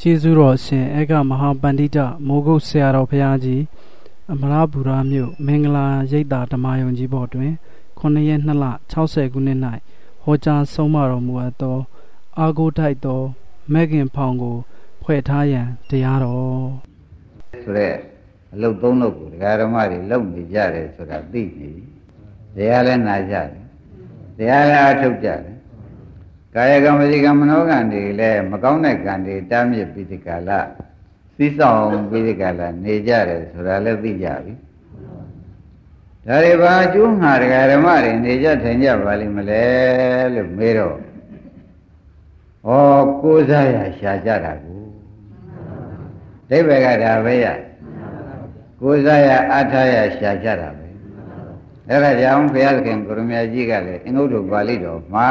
ကျေးဇူးတော်အရှင်အေကမဟာပန္တိတမိုးကုတ်ဆရာတော်ဘုရားကြီးအမရပူရာမြို့မင်္ဂလာရိပ်သာဓမ္မယုံကြီးဘော်တွင်9ရက်2လ60ခုနှစ်၌ဟောကြားဆုံးမတော်မူအပ်သောအာဂုထိုက်သောမဲခင်ဖောင်ကိုဖွဲ့ထားရန်တရားတော်ဆိုရက်အလုတ်သုံးလုတ်ကိုဒကာဓမ္မတွေလုံနေကြတယ်ဆိုတာသိနေပြီတရားလည်းနာကြတယ်တရားလည်းအထုတ်ကြတယ် ကာယကံဝစီကံမနောကံတွေလည်းမကောင်းတဲ့ကံတွေတားမြစ်ပြီးဒီကလာသိဆောင်ပြီးဒီကလာနေကြတယ်ဆိုတာလည်းသိကြပြီဒါတွေဘာအကျိုးငှာတရားဓမ္မတွေနေကြထိုင်ကြပါလိမ့်မလဲလို့မေးတော့ဩကိုးစားရရှာကြတာကိုဒိဗ္ဗေကဒါပဲရကိုးစားရအထာရရှာကြတာပဲအဲ့ဒါကြောင့်ဘုရားသခင်ကိုရမကြီးကလည်းအင်္ဂုတ္တပါဠိတော်မှာ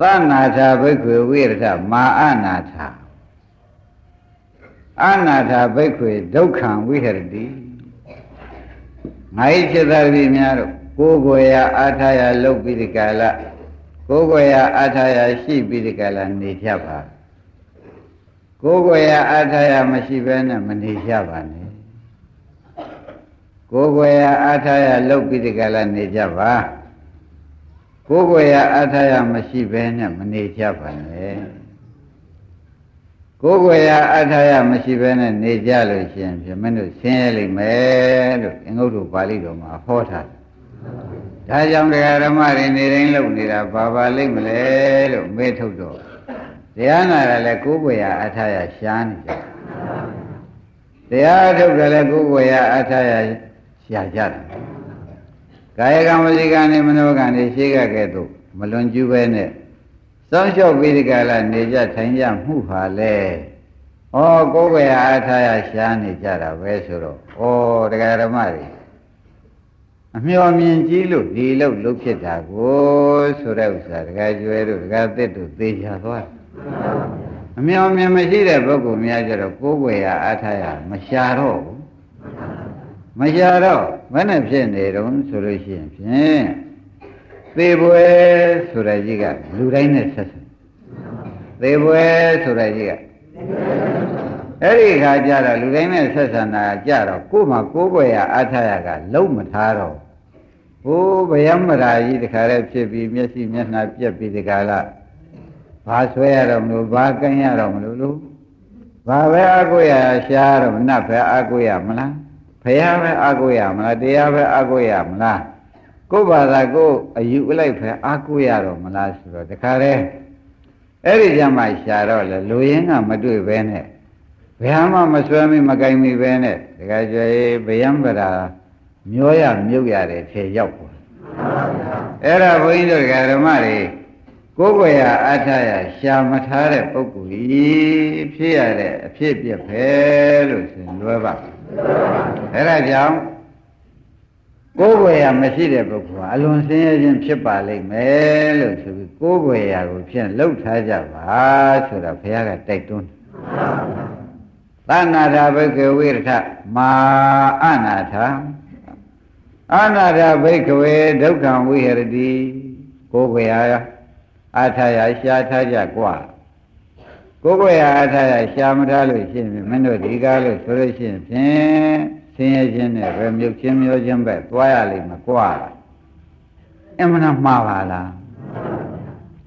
သနာထာဘိက္ခွေဝိရထမာအနာထာအနာထာဘိက္ခွေဒုက္ခံဝိဟရတိငါ၏จิตသားပြည်များတို့ကိုယ်ကိုယ်ရာအာထာယလုတ်ပြီးဒီကလာကိုယ်ကိုယ်ရာအာထာယရှိပြီးဒီကလာနေကြပါကိုယ်ကိုယ်ရာအာထာယမရှိဘဲနဲ့မနေကြပါနဲ့ကိုယ်ကိုယ်ရာအာထာယလုတ်ပြီးဒီကလာနေကြပါ ကိုယ်ကိုယ်ရာအထာယမရှိဘဲနဲ့မနေကြပါနဲ့ကိုယ်ကိုယ်ရာအထာယမရှိဘဲနဲ့နေကြလို့ရှိရင်ဖြင့်မင်းတို့ဆင်းရဲလိမ့်မယ်လို့အင်္ဂုတ္တပါဠိတော်မှာဟောထားတယ်။ဒါကြောင့်တရားဓမ္မတွေနေတိုင်းလုပ်နေတာဘာပါလိမ့်မလဲလို့မေးထုတ်တော့တရားနာရလဲကိုယ်ကိုယ်ရာအထာယရှားနေကြ။တရားထုတ်တယ်လဲကိုယ်ကိုယ်ရာအထာယရှားကြတယ် ကာယကံဝစီကံနဲ့မနောကံနဲ့ရှေးကကဲ့သို့မလွန်ကျူးပဲနဲ့စောင့်ရှောက်ပြီးဒီကလာနေကြထိုင်ကြမှုဟာလေဩကိုယ်ပဲအားထားရရှားနေကြတာပဲဆိုတော့ဩတရားဓမ္မတွေအမျော်မြင်ကြည့်လို့ဒီလို့လုဖြစ်တာကိုဆိုတဲ့ဥစ္စာတရားကျွဲတို့တရားသစ်တို့သိချသွားအမျော်မြင်မရှိတဲ့ပုဂ္ဂိုလ်များကြတော့ကိုယ်ွယ်ရအားထားရမရှာတော့ဘူး မရှာတော့ဘယ်နဲ့ဖြစ်နေတုံးဆိုလို့ရှိရင်ဖြင့်သေပွဲဆိုတဲ့ကြီးကလူတိုင်းနဲ့ဆက်ဆက်သေပွဲဆိုတဲ့ကြီးကအဲ့ဒီခါကျတော့လူတိုင်းနဲ့ဆက်ဆံတာကြတော့ကို့မှာကိုးွယ်ရအထာရကလုံးမထားတော့ဟိုးဗျမရာကြီးတခါတည်းဖြစ်ပြီးမျက်စိမျက်နှာပြက်ပြီးဒီကလာဘာဆွဲရတော့မလို့ဘာကန်းရတော့မလို့လို့ဘာပဲအကုရရှားတော့နတ်ပဲအကုရမလား ဖះပဲအာကိုရမလားတရားပဲအာကိုရမလားကိုယ်ဘာသာကိုအယူအလိုက်ပဲအာကိုရတော့မလားဆိုတော့တခါတည်းအဲ့ဒီကြမှာရှာတော့လေလူရင်းကမတွေ့ပဲနဲ့ဘယ်မှမဆွဲမိမကင်မိပဲနဲ့တခါကျရေးဗယံပရာမျောရမြုပ်ရတယ်ထေရောက်ပါအဲ့ဒါဘုန်းကြီးတို့ဓမ္မတွေကိုယ်ကိုယ်ရအထရရှာမထားတဲ့ပုဂ္ဂိုလ်ကြီးဖြစ်ရတဲ့အဖြစ်ပြပဲလို့ဆိုလွယ်ပါ အဲ့ဒါကြောင့်ကိုယ်ွယ်ရာမရှိတဲ့ပုဂ္ဂိုလ်ဟာအလွန်ဆင်းရဲခြင်းဖြစ်ပါလိမ့်မယ်လို့ဆိုပြီးကိုယ်ွယ်ရာကိုဖြင့်လှုပ်ထားကြပါဆိုတာဘုရားကတိုက်တွန်းသနာထာဘိကဝိရထမာအနာထာအနာထာဘိကဝေဒုက္ခံဝိဟရတိကိုယ်ွယ်ရာအာထာယရှားထားကြกว่า ကိုယ်ကိုယ်ရအထားရရှာမထားလို့ရှိရင်မင်းတို့ဒီကားလို့ဆိုလို့ရှိရင်ဖြင့်ဆင်းရဲခြင်းနဲ့ပဲမြုပ်ချင်းမျိုးချင်းပဲသွားရလိမ့်မယ်ကွာအမှန်မှားပါလား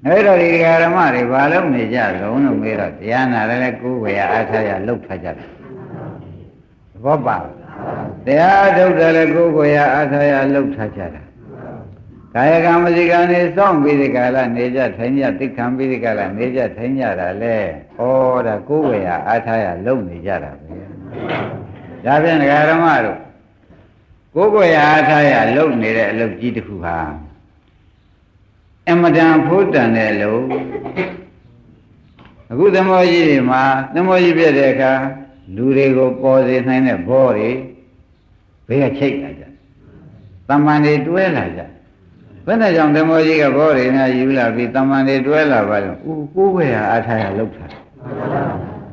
အဲ့တော့ဒီဓမ္မတွေဘာလို့နေကြလုံးလို့မေးတော့တရားနာလည်းကိုယ်ကိုယ်ရအထားရလှုပ်ထားကြတယ်ဘောပါတရားထုတ်တယ်လည်းကိုယ်ကိုယ်ရအထားရလှုပ်ထားကြတာ ကာယကံမစီကံနေစောင့်ပြီးဒီကလာနေကြထိုင်ကြသိခံပြီးဒီကလာနေကြထိုင်ကြတာလေဩဒါကိုယ်ဝေယအားထားရလုံနေကြတာပဲဒါဖြင့်ဒကာရမတို့ကိုယ်ဝေယအားထားရလုံနေတဲ့အလုပ်ကြီးတစ်ခုဟာအမတန်ဖို့တန်တဲ့အလုပ်အခုသမောကြီးတွေမှာသမောကြီးပြတဲ့အခါလူတွေကိုပေါ်စေနိုင်တဲ့ဘောတွေဘယ်ကချိတ်လာကြတမန်တွေတွဲလာကြ ဘယ်နဲ့ကြောင့်ဓမ္မကြီးကဘောရိနာယူလာပြီးတမန်တွေတွဲလာပါလို့ဦးကိုးဝဲဟာအထာရလောက်တာ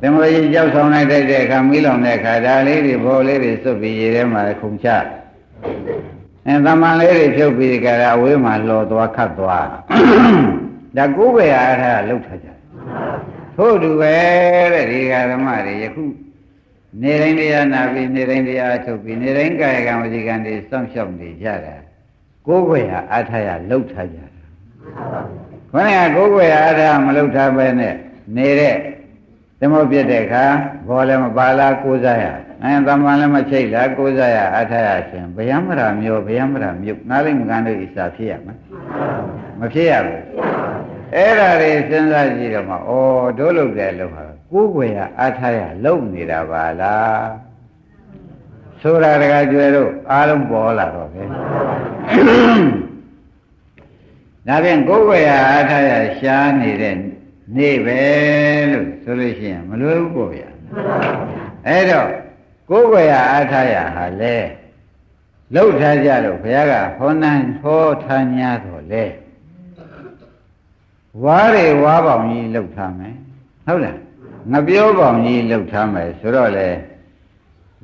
ဓမ္မကြီးကြောက်ဆောင်လိုက်တဲ့အခါမီးလောင်တဲ့အခါဒါလေးတွေဘောလေးတွေစွတ်ပြီးရေထဲမှာခုန်ချအဲတမန်လေးတွေဖြုတ်ပြီးကြတာအဝေးမှာလော်သွားခတ်သွားဒါကိုးဝဲဟာအထာရလောက်ထားကြဒထို့တူပဲတဲ့ဒီဃာဓမ္မတွေယခုနေတိုင်းတရားနာပြီးနေတိုင်းတရားထုတ်ပြီးနေတိုင်းကာယကံဝစီကံတွေစောင့်ရှောက်နေကြတာ ကိုယ်ွယ်ဟာအထာရလှုပ်ထားကြတာခொနကကိုယ်ွယ်ဟာအထာမလှုပ်ထားပဲနဲ့နေတဲ့သမုတ်ပြတဲ့အခါဘောလည်းမပါလားကိုးစားရအဲသမ္မာလည်းမချိတ်လားကိုးစားရအထာရရှင်ဗျယမရာမျိုးဗျယမရာမြုပ်နားလိုက်မကန်လို့ဣစာဖြစ်ရမှာမဖြစ်ရဘူးအဲ့ဒါတွေစဉ်းစားကြည့်တော့မှဩတို့လုပ်တယ်လို့ဟာကိုယ်ွယ်ဟာအထာရလုံနေတာပါလား ဆိုတာတကကျွဲတို့အားလုံးပေါ်လာတော့ပဲဒါဖြင့်ကိုယ်ွယ်ဟာအထာရရှားနေတဲ့နေပဲလို့ဆိုလို့ရှိရင်မလွယ်ဘူးပေါ့ဗျာအဲ့တော့ကိုယ်ွယ်ဟာအထာရဟာလေလှုပ်ထားကြလို့ဘုရားကဟောနန်းဟောထား냐တော့လေဝါးတွေဝါးပေါင်ကြီးလှုပ်ထားမယ်ဟုတ်လားငပြောပေါင်ကြီးလှုပ်ထားမယ်ဆိုတော့လေ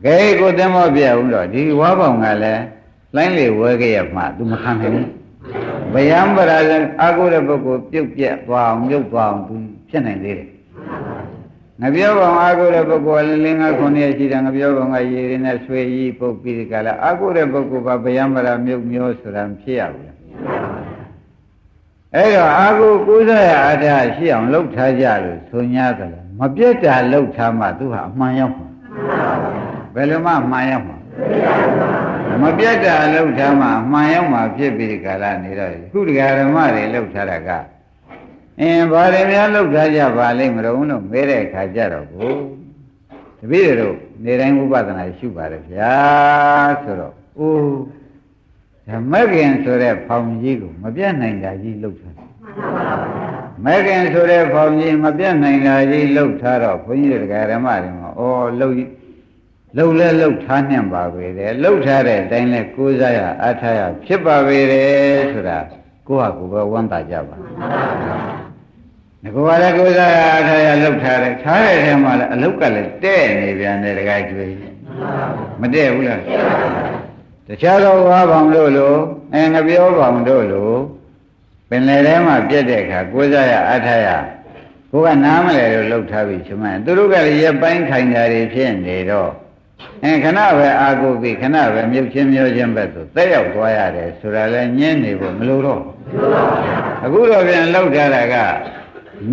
ကဲကိုသင်္ဘောပြအောင်တော့ဒီဝါးပေါင်ကလည်းလိုင်းလေဝဲခဲ့ရမှ तू မခံနိုင်ဘူးဗျယံပရာဇံအာကိုတဲ့ပုဂ္ဂိုလ်ပြုတ်ပြက်သွားအောင်မြုပ်သွားအောင် तू ဖြစ်နိုင်သေးတယ်ငပြောပေါင်အာကိုတဲ့ပုဂ္ဂိုလ်လင်းငါခုနှစ်ရှိတယ်ငပြောပေါင်ကရေရင်းနဲ့ဆွေကြီးပုတ်ပြီးဒီကလာအာကိုတဲ့ပုဂ္ဂိုလ်ကဗျယံပရာမြုပ်မျိုးဆိုတာဖြစ်ရဘူးအဲ့တော့အာကိုကိုးစားရအထာရှိအောင်လှုပ်ထားကြလို့ဆို냐သလားမပြတ်တာလှုပ်ထားမှသူဟာအမှန်ရောက်မှာ ဘယ်လိုမှအမှန်ရောက်မှာမပြတ်တာလှုပ်ထားမှအမှန်ရောက်မှာဖြစ်ပြီးကာလနေတော့ခုတရားဓမ္မတွေလှုပ်ထားတာကအင်းဘာတွေများလှုပ်ထားကြပါလိမ့်မလို့လို့မဲတဲ့အခါကျတော့ကိုတပည့်တို့နေတိုင်းဥပဒနာရှုပါတယ်ဗျာဆိုတော့အိုးဓမ္မခင်ဆိုတဲ့ဖောင်ကြီးကိုမပြတ်နိုင်တာကြီးလှုပ်ထားတယ်မခင်ဆိုတဲ့ဖောင်ကြီးမပြတ်နိုင်တာကြီးလှုပ်ထားတော့ဘုန်းကြီးတို့ဓမ္မတွေမှာဩလှုပ် လှုပ်လဲလှုပ်ထားနှံ့ပါပဲတဲ့လှုပ်ထားတဲ့အတိုင်းလဲကိုးစားရအားထားရဖြစ်ပါပဲတဲ့ဆိုတာကိုယ့်ဟာကိုယ်ပဲဝမ်းသာကြပါငါကလည်းကိုးစားရအားထားရလှုပ်ထားတယ်ထားတဲ့ထဲမှာလည်းအလုတ်ကလည်းတဲ့နေပြန်တယ်တခါကျွေးမတဲ့ဘူးလားတခြားသောဝါပေါင်တို့လိုအဲငပြောပေါင်တို့လိုပင်လယ်ထဲမှာပြက်တဲ့အခါကိုးစားရအားထားရကိုကနားမလဲလို့လှုပ်ထားပြီချမန်သူတို့ကလည်းရပိုင်းခိုင်တာတွေဖြစ်နေတော့ အဲခဏပဲအာကိုပြီခဏပဲမြုပ်ချင်းမျိုးချင်းပဲဆိုတက်ရောက်သွားရတယ်ဆိုတာလဲညင်းနေဖို့မလိုတော့အခုတော့ပြန်လောက်ထားတာက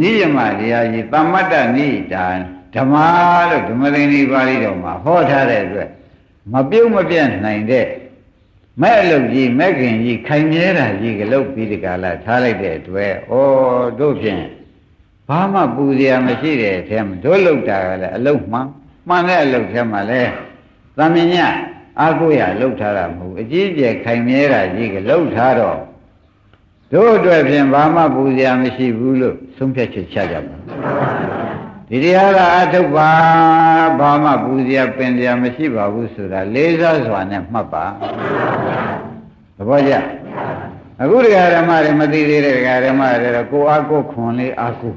နိယမတရားကြီးသမ္မတ္တနိတာဓမ္မလို့ဓမ္မသင်္နီပါဠိတော်မှာဟောထားတဲ့အတွက်မပြုတ်မပြတ်နိုင်တဲ့မဲ့အလုပ်ကြီးမဲ့ခင်ကြီးခိုင်မြဲတာကြီးကလုတ်ပြီးဒီကလာထားလိုက်တဲ့အတွက်ဩတို့ဖြင့်ဘာမှပူစရာမရှိတဲ့အထက်မှာတို့လုတ်တာကလည်းအလုတ်မှန် မှန်တဲ့အလုပ်ထဲမှာလဲသမင်ညအာကိုရလှုပ်ထားတာမဟုတ်အကြီးကျယ်ခိုင်မြဲတာကြီးကလှုပ်ထားတော့တို့အတွက်ဖြင့်ဘာမှပူစရာမရှိဘူးလို့ဆုံးဖြတ်ချက်ချကြပါဒီတရားကအထုတ်ပါဘာမှပူစရာပင်စရာမရှိပါဘူးဆိုတာလေးစားစွာနဲ့မှတ်ပါသဘောကျအခုတရားဓမ္မတွေမသိသေးတဲ့တရားဓမ္မတွေတော့ကိုအားကိုခွန်လေးအားကို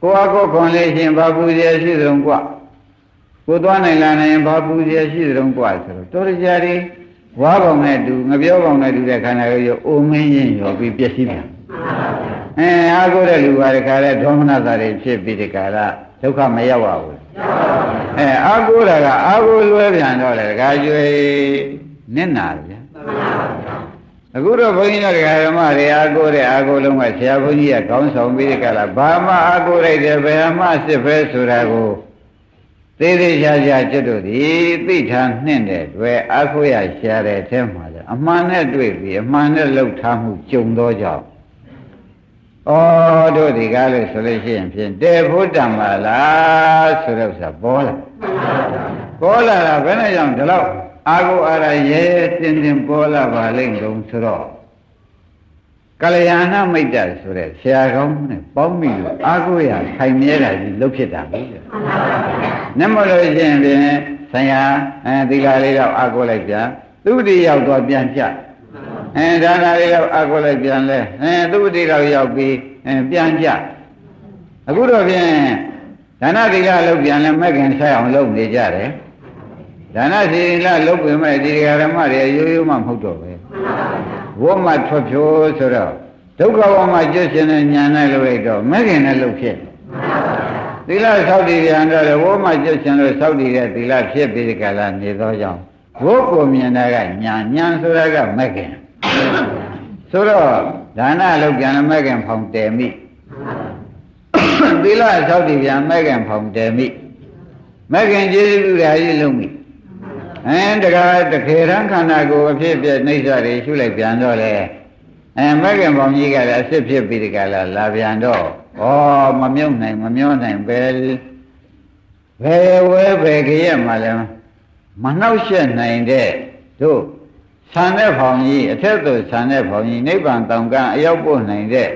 ကိုအားကိုခွန်လေးရှင်ဘာပူစရာရှိသလုံးกว่า ကိုသွားနိုင်လာနိုင်ဘာပူဇော်ရှိသလုံးกว่าဆိုတော့တော်ကြရီဝါကောင်နဲ့တူငပြောကောင်နဲ့တူတဲ့ခန္ဓာကိုယ်ရောအိုမင်းရင်ရောပြီးပျက်စီးပြန်အဲအားကိုတဲ့လူပါတခါလဲဒေါမနတာတွေဖြစ်ပြီးဒီကရဒုက္ခမရောက်ပါဘူးအဲအားကိုတာကအားကိုလွဲပြန်တော့လေတခါကျွေနစ်နာဗျာအခုတော့ဘုန်းကြီးတို့ဓမ္မတွေအားကိုတဲ့အားကိုလုံးကဆရာဘုန်းကြီးကခေါင်းဆောင်ပြီးဒီကရဘာမှအားကိုလိုက်တယ်ဘယ်မှစစ်ဖဲဆိုတာကို သေးသေးချာချာကျွတ်တို့ဒီသိထားနှင့်တဲ့တွေ့အခုရရှာတဲ့အထဲမှာလေအမှန်နဲ့တွေ့ပြီးအမှန်နဲ့လှုပ်ထားမှုကြုံသောကြောင့်ဩတို့ဒီကားလို့ဆိုလို့ရှိရင်ဖြင့်တေဖို့တံပါလားဆိုတော့ဆိုပေါ်လာပေါ်လာတာဘယ်နဲ့ကြောင့်ဒီလောက်အာကိုအာရရဲတင်းတင်းပေါ်လာပါလိမ့်ကုန်ဆိုတော့ ကလျာဏမိတ်တဆိုတဲ့ဆရာကောင်းနဲ့ပေါင်းမိလို့အာကိုရခိုင်မြဲတာကြီးလှုပ်ဖြစ်တာပဲ။နမလို့ရှိရင်ဖြင့်ဆရာအဲသီလလေးတော့အာကိုလိုက်ပြန်သူတိရောက်တော့ပြန်ကြ။အဲဒါနာလေးတော့အာကိုလိုက်ပြန်လဲအဲသူတိတော့ရောက်ပြီးအဲပြန်ကြ။အခုတော့ဖြင့်ဒါနသီလလုပ်ပြန်လဲမဲ့ခင်ဆက်အောင်လုပ်နေကြတယ်။ဒါနသီလလုပ်ပြင်မဲ့ဒီဓမ္မတွေရိုးရိုးမှမဟုတ်တော့ပဲ။ ဝတ်မှထွက်ဖြိုးဆိုတော့ဒုက္ခဝမှာကျွတ်ရှင်တဲ့ညာနဲ့လုပ်လိုက်တော့မဲ့ခင်နဲ့လုပ်ဖြစ်သီလဆောက်တည်ပြန်တော့လေဝိုးမှကျွတ်ချင်လို့ဆောက်တည်တဲ့သီလဖြစ်ပြီးကြလားနေသောကြောင့်ဝိုးကိုမြင်တာကညာညာဆိုတာကမက်ခင်ဆိုတော့ဒါနလုပ်ပြန်မက်ခင်ဖောင်တယ်မိသီလဆောက်တည်ပြန်မက်ခင်ဖောင်တယ်မိမက်ခင်ကျေးဇူးပြုတာကြီးလုံးမိ အဲတကားတခေရန်ခန္ဓာကိုအဖြစ်ပြနှိစ္စတွေရှုလိုက်ပြန်တော့လေအဲမက်ကင်ပေါင်းကြီးကလည်းအစ်စ်ဖြစ်ပြီးဒီကလာလာပြန်တော့ဩမမြုပ်နိုင်မမျောနိုင်ပဲဘယ်ဝဲဘယ်ကြရဲ့မှလည်းမနှောက်ရှက်နိုင်တဲ့တို့ဆံတဲ့ဖောင်ကြီးအထက်သို့ဆံတဲ့ဖောင်ကြီးနိဗ္ဗာန်တောင်ကအရောက်ပို့နိုင်တဲ့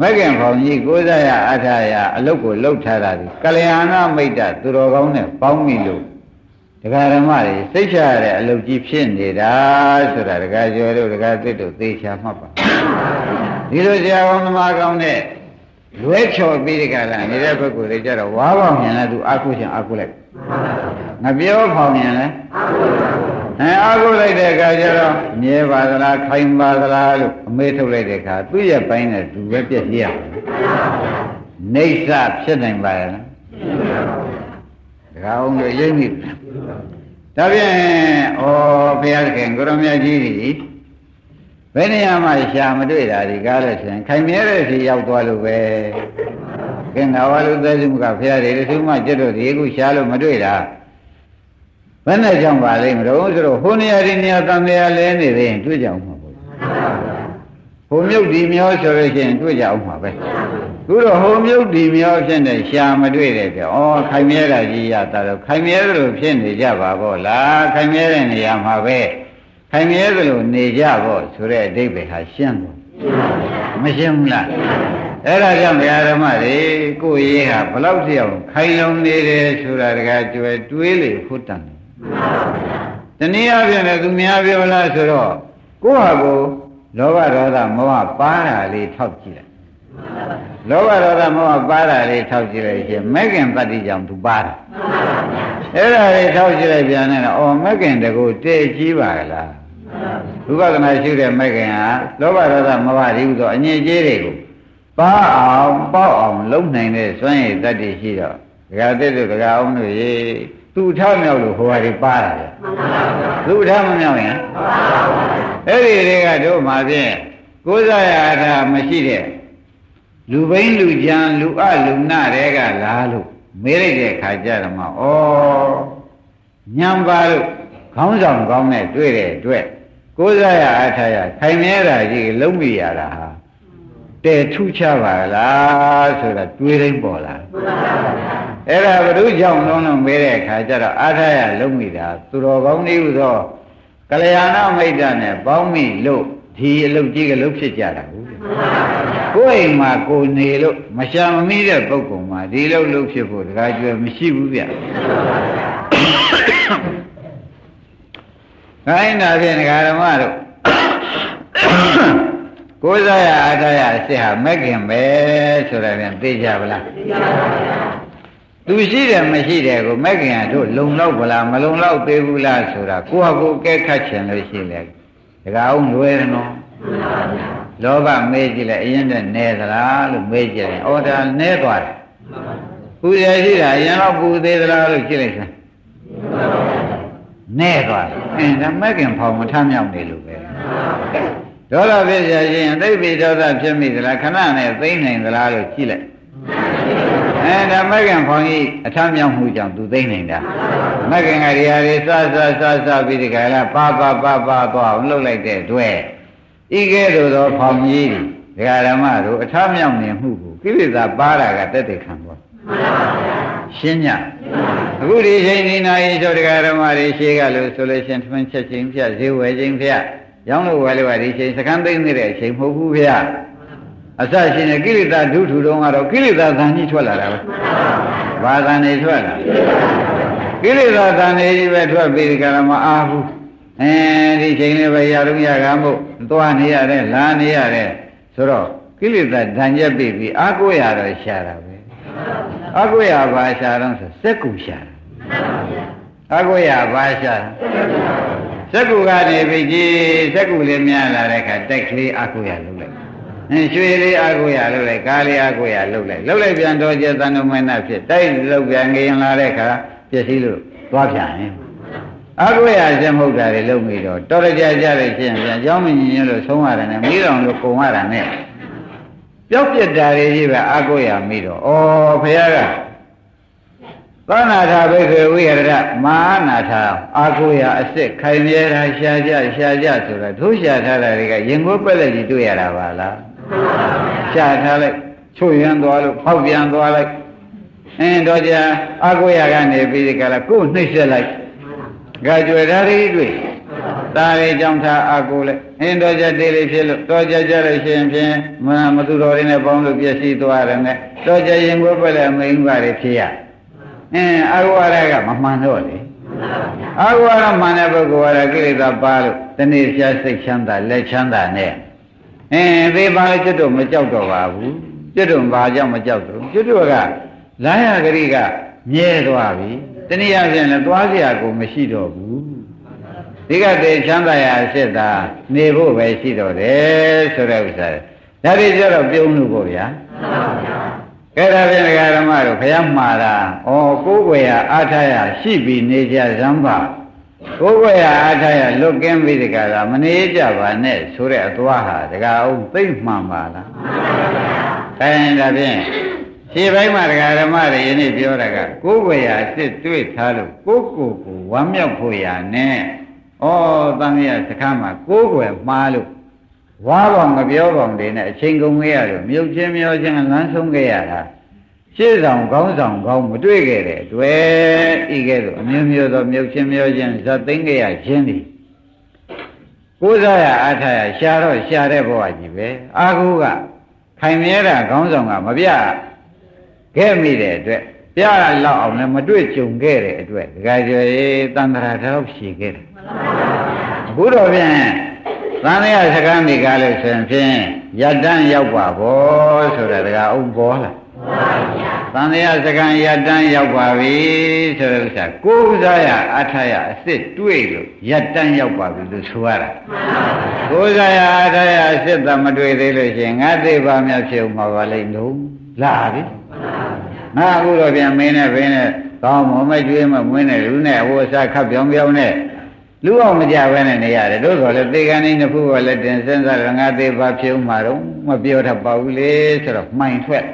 မကင်ဖောင်ကြီးကိုးစားရအထာရအလုတ်ကိုလှုပ်ထားတာဒီကလျာဏမိတ်တသူတော်ကောင်းနဲ့ပေါင်းမိလို့ ဒကာဓမ္မတွေစိတ်ချရတဲ့အလုပ်ကြီးဖြစ်နေတာဆိုတာဒကာကျော်တို့ဒကာသစ်တို့သေချာမှတ်ပါဒီလိုဆရာကောင်းသမားကောင်းနဲ့လွဲချော်ပြီးဒီကလာနေတဲ့ပုဂ္ဂိုလ်တွေကြတော့ဝါပေါင်းမြင်လဲသူအာကုရှင်အာကုလိုက်ငပြောဖောင်မြင်လဲအဲအာကုလိုက်တဲ့အခါကျတော့မြဲပါသလားခိုင်ပါသလားလို့အမေးထုတ်လိုက်တဲ့အခါသူ့ရဲ့ပိုင်းနဲ့သူပဲပြည့်စည်ရနေဆဖြစ်နိုင်ပါရဲ့လား ဒကာအောင်တို့ရိပ်မိဒါဖြင့်ဩဘုရားသခင်ကိုရမကြီးကြီးဘယ်နေရာမှာရှာမတွေ့တာဒီကားလို့ဆိုရင်ခိုင်မြဲတဲ့စီရောက်သွားလို့ပဲကင်္ဂဝါလူသက်စုကဘုရားတွေသူမှကျွတ်တို့ဒီခုရှာလို့မတွေ့တာဘယ်နဲ့ကြောင့်ပါလိမ့်မလို့ဆိုတော့ဟိုနေရာဒီနေရာတန်တရားလဲနေသေးရင်တွေ့ကြအောင်မှာပေါ့ ဟိုမြုပ်ဒီမျောဆိုလို့ရှိရင်တွေ့ကြအောင်မှာပဲခုတော့ဟိုမြုပ်ဒီမျောဖြစ်နေရှာမတွေ့တဲ့ပြဩခိုင်မြဲတာကြီးရတာတော့ခိုင်မြဲသလိုဖြစ်နေကြပါဘောလားခိုင်မြဲတဲ့နေရာမှာပဲခိုင်မြဲသလိုနေကြဖို့ဆိုတဲ့အဓိပ္ပာယ်ဟာရှင်းတယ်မရှင်းဘူးလားအဲ့ဒါကြောင့်ဗျာဓမ္မတွေကိုယ်ရေးဟာဘလောက်တယောက်ခိုင်လုံနေတယ်ဆိုတာတကားကျွယ်တွေးလေဖို့တန်တယ်တနည်းအားဖြင့်လည်းသူများပြောလားဆိုတော့ကိုယ့်ဟာကို လောဘဒေါသမောဟပါတာလေးထောက်ကြည့်လိုက်လောဘဒေါသမောဟပါတာလေးထောက်ကြည့်လိုက်ရှင်မဂ္ဂင်တတ္တိကြောင့်သူပါတာအဲ့ဒါလေးထောက်ကြည့်လိုက်ပြန်နေတော့အော်မဂ္ဂင်တကူတည့်ကြီးပါလားဝိပဿနာရှုတဲ့မဂ္ဂင်ဟာလောဘဒေါသမောဟတွေဟူသောအငြိကြီးတွေကိုပါအောင်ပေါက်အောင် လုံးနိုင်တဲ့စွမ်းရည်တတ္တိရှိတော့ဒကာသစ်တို့ဒကာအောင်တို့ရေ သူ့ထားမြောက်လို့ဟိုဟာတွေပါတာလေသူ့ထားမမြောက်ရင်အဲ့ဒီတွေကတို့မှာဖြင့်ကိုးစားရတာမရှိတဲ့လူဘိန်းလူကြံလူအလူနာတွေကလားလို့မေးလိုက်တဲ့ခါကျတော့မှဩညံပါလို့ခေါင်းဆောင်ကောင်းနဲ့တွေ့တဲ့အတွက်ကိုးစားရအထာရခိုင်မြဲတာကြီးလုံးမိရတာဟာတဲ့ထူးခြားပါလားဆိုတာတွေးတိုင်းပေါ်လာ အဲ့ဒါဘုရုကြောင့်လုံးလုံးမေးတဲ့အခါကျတော့အာထရလုံးမိတာသူတော်ကောင်းလေးဟုသောကလျာဏမိတ်တနဲ့ပေါင်းမိလို့ဒီအလုပ်ကြီးကလုပ်ဖြစ်ကြတာဟုတ်ကိုယ်အိမ်မှာကိုနေလို့မရှာမမိတဲ့ပုဂ္ဂိုလ်မှာဒီလုပ်လုပ်ဖြစ်ဖို့တခါကျွယ်မရှိဘူးဗျခိုင်းတာဖြင့်ဒကာဓမ္မတို့ကိုးစားရအားထားရအစ်ဟာမက်ခင်ပဲဆိုတာပြန်သိကြပါလားသိပါပါဘုရား သူရှိတယ်မရှိတယ်ကိုမက်ခင်ကတို့လုံလောက်ဗလားမလုံလောက်သေးဘူးလားဆိုတာကိုယ့်ဟာကိုယ်ကဲခတ်ချင်လို့ရှိလေဒကာအောင်လွယ်တယ်နော်လောဘမေးကြည့်လိုက်အရင်ကနဲသလားလို့မေးကြည့်ရင်အော်ဒါနဲသွားတယ်ပူရရှိတာအရင်တော့ပူသေးသလားလို့ကြည့်လိုက်စမ်းနဲသွားတယ်အင်းဒါမက်ခင်ဖောင်မထမြောက်နေလို့ပဲဒေါသဖြစ်ရခြင်းအသိပိဒေါသဖြစ်မိသလားခဏနဲ့သိမ့်နိုင်သလားလို့ကြည့်လိုက် အဲဒါမကင်ဖောင်ကြီးအထမြောက်မှုကြောင့်သူသိမ့်နိုင်တာမကင်ကဒီဟာတွေစစစစပြီးဒီကလာပါပါပါပါသွားအောင်လှုပ်လိုက်တဲ့အတွက်ဤကဲ့သို့သောဖောင်ကြီးဒကာဓမ္မတို့အထမြောက်နေမှုကိုကိလေသာပါတာကတက်တဲ့ခံသွားရှင်းညအခုဒီချိန်ဒီနာရီဆိုဒကာဓမ္မတွေရှေးကလို့ဆိုလို့ရှင်ထမင်းချက်ချင်းဖြတ်ဈေးဝယ်ချင်းဖြတ်ရောင်းလို့ဝယ်လို့ဒီချိန်စကန်းသိမ့်နေတဲ့အချိန်မဟုတ်ဘူးဗျာ အစရှင်တဲ့ကိလေသာဒုထုတုံးကတော့ကိလေသာသံကြီးထွက်လာတာပဲဘာသံနေထွက်လာကိလေသာသံနေကြီးပဲထွက်ပြီးဒီကရမအားဘူးအဲဒီချိန်လေးပဲရတော့ရကမို့သွားနေရတယ်လာနေရတယ်ဆိုတော့ကိလေသာဓာန်ရက်ပြီးပြီးအာကိုရတော့ရှာတာပဲအာကိုရဘာရှာတော့ဆိုစက်ကူရှာတာအာကိုရဘာရှာစက်ကူကနေပြီကြီးစက်ကူလေးများလာတဲ့အခါတိုက်ကလေးအာကိုရလုံးလိုက်အင်း ရွှေလေးအာကိုရလှုပ်လိုက်ကားလေးအာကိုရလှုပ်လိုက်လှုပ်လိုက်ပြန်တော့ကျသံတော်မနဖြစ်တိုက်လှုပ်ပြန်ငရင်လာတဲ့ခါပြည့်စည်လို့သွားပြန်ရင်အာကိုရစမဟုတ်တာတွေလှုပ်မိတော့တော်ကြကြတဲ့ချင်းပြန်เจ้าမင်းညင်လို့ဆုံးရတယ်နဲ့မိတော်လို့ကုံရတာနဲ့ပျောက်ပြက်တာတွေကြီးပဲအာကိုရမိတော့ဩဘုရားကသောနာထာဘိက္ခေဝိရဒမာနာထာအာကိုရအစ်စ်ခိုင်မြဲတာရှားကြရှားကြဆိုတာထိုးရှားထားတာတွေကရင်ကိုပက်လက်ကြီးတွေ့ရတာပါလား ရှားထားလိုက်ချွေရန်သွားလို့ဖောက်ပြန်သွားလိုက်အင်းတော့ကြာအာကိုရကနေပြီးဒီကလာကိုယ်နှိမ့်ဆက်လိုက်ကြကြွယ်ဓာရီတွေ့ဒါရီကြောင့်ထားအာကိုလိုက်အင်းတော့ကြာတေးလေးဖြစ်လို့တော့ကြာကြလို့ရှိရင်ဖြင့်မမသူတော်ရင်းနဲ့ပေါင်းလို့ပြည့်စည်သွားတယ်နဲ့တော့ကြာရင်ကိုပက်လက်မိန်ပါတွေဖြစ်ရအင်းအာဝရကမမှန်တော့လေအာဝရမှန်တဲ့ပုဂ္ဂိုလ်ကတော့ကိလေသာပါလို့တနေ့ဖြာစိတ်ချမ်းသာလက်ချမ်းသာနဲ့ အင်းသေပါလေကျွတ်တော့မကြောက်တော့ပါဘူးကျွတ်တော့ဘာကြောင့်မကြောက်တော့ကျွတ်တော့ကလာရဂရိကမြဲသွားပြီတနည်းအားဖြင့်လည်းသွားเสียကိုမရှိတော့ဘူးဒီကတည်းချမ်းသာရအစ်သာနေဖို့ပဲရှိတော့တယ်ဆိုတဲ့ဥစ္စာဒါတွေကြတော့ပြုံးလို့ပေါ့ဗျာမှန်ပါဗျာကဲဒါဖြင့်ဒကာဓမ္မတို့ဘုရားမှားတာဩကိုယ်ွယ်ရအားထားရရှိပြီးနေကြဇံပါ ကိုယ်ွယ်ရအားထားရလွတ်ကင်းပြီးဒီကရာမနေကြပါနဲ့ဆိုတဲ့အသွားဟာဒကာအောင်သိမ့်မှန်ပါလားမှန်ပါဗျာအဲဒါဖြင့်ခြေပိုင်းမှာဒကာဓမ္မတွေယနေ့ပြောတာကကိုယ်ွယ်ရအစ်တွေ့ထားလို့ကိုယ်ကိုယ်ကိုဝမ်းမြောက်ဖို့ရနဲ့ဩတန်မြတ်စခန်းမှာကိုယ်ွယ်မှားလို့ဝါပေါင်မပြောပေါင်တွေနဲ့အချိန်ကုန်ခဲ့ရလို့မြုပ်ချင်းမျောချင်းလမ်းဆုံးခဲ့ရတာ ရှေ့ဆောင်ကောင်းဆောင်ကောင်းမတွေ့ခဲ့တဲ့တွေ့ဤကဲ့သို့အမျိုးမျိုးသောမြုပ်ချင်းမျောချင်းဇတ်သိမ့်ခဲ့ရခြင်းသည်ကိုးစားရအားထားရရှာတော့ရှာတဲ့ဘဝကြီးပဲအာဟုကခိုင်မြဲတာကောင်းဆောင်ကမပြခဲ့မိတဲ့အတွက်ပြရလောက်အောင်လည်းမတွေ့ကြုံခဲ့တဲ့အတွက်ဒကာကျော်ရေးတန်ត្រာတော့ဖြေခဲ့တယ်အခုတော့ဖြင့်သံဃာစကားမိကားလို့ဆိုရင်ဖြင့်ယတ္တန်ရောက်ပါဘောဆိုတာတကအုပ်ပေါ်လာ သံဃာစကားယတ္တန်ရောက်ပါပြီဆိုတဲ့ဥစ္စာကိုးစားရအထရအစ်စ်တွေ့လို့ယတ္တန်ရောက်ပါပြီလို့ဆိုရတာကိုးစားရအထရအစ်စ်သမတွေ့သေးလို့ရှိရင်ငါသိပါမြတ်ဖြစ်မှာပါလိမ့်လို့လာပြီငါအခုတော့ပြန်မင်းနဲ့ဘင်းနဲ့ကောင်းမမကျွေးမမွေးနဲ့လူနဲ့ဟိုအစားခပ်ပြောင်ပြောင်နဲ့လူအောင်မကြဘဲနဲ့နေရတယ်တို့ဆိုလည်းသေကံနေနှစ်ခုကလည်းတင်စဉ်းစားရငါသေးပါဖြုံးမှာတော့မပြောတတ်ပါဘူးလေဆိုတော့မှိုင်ထွက်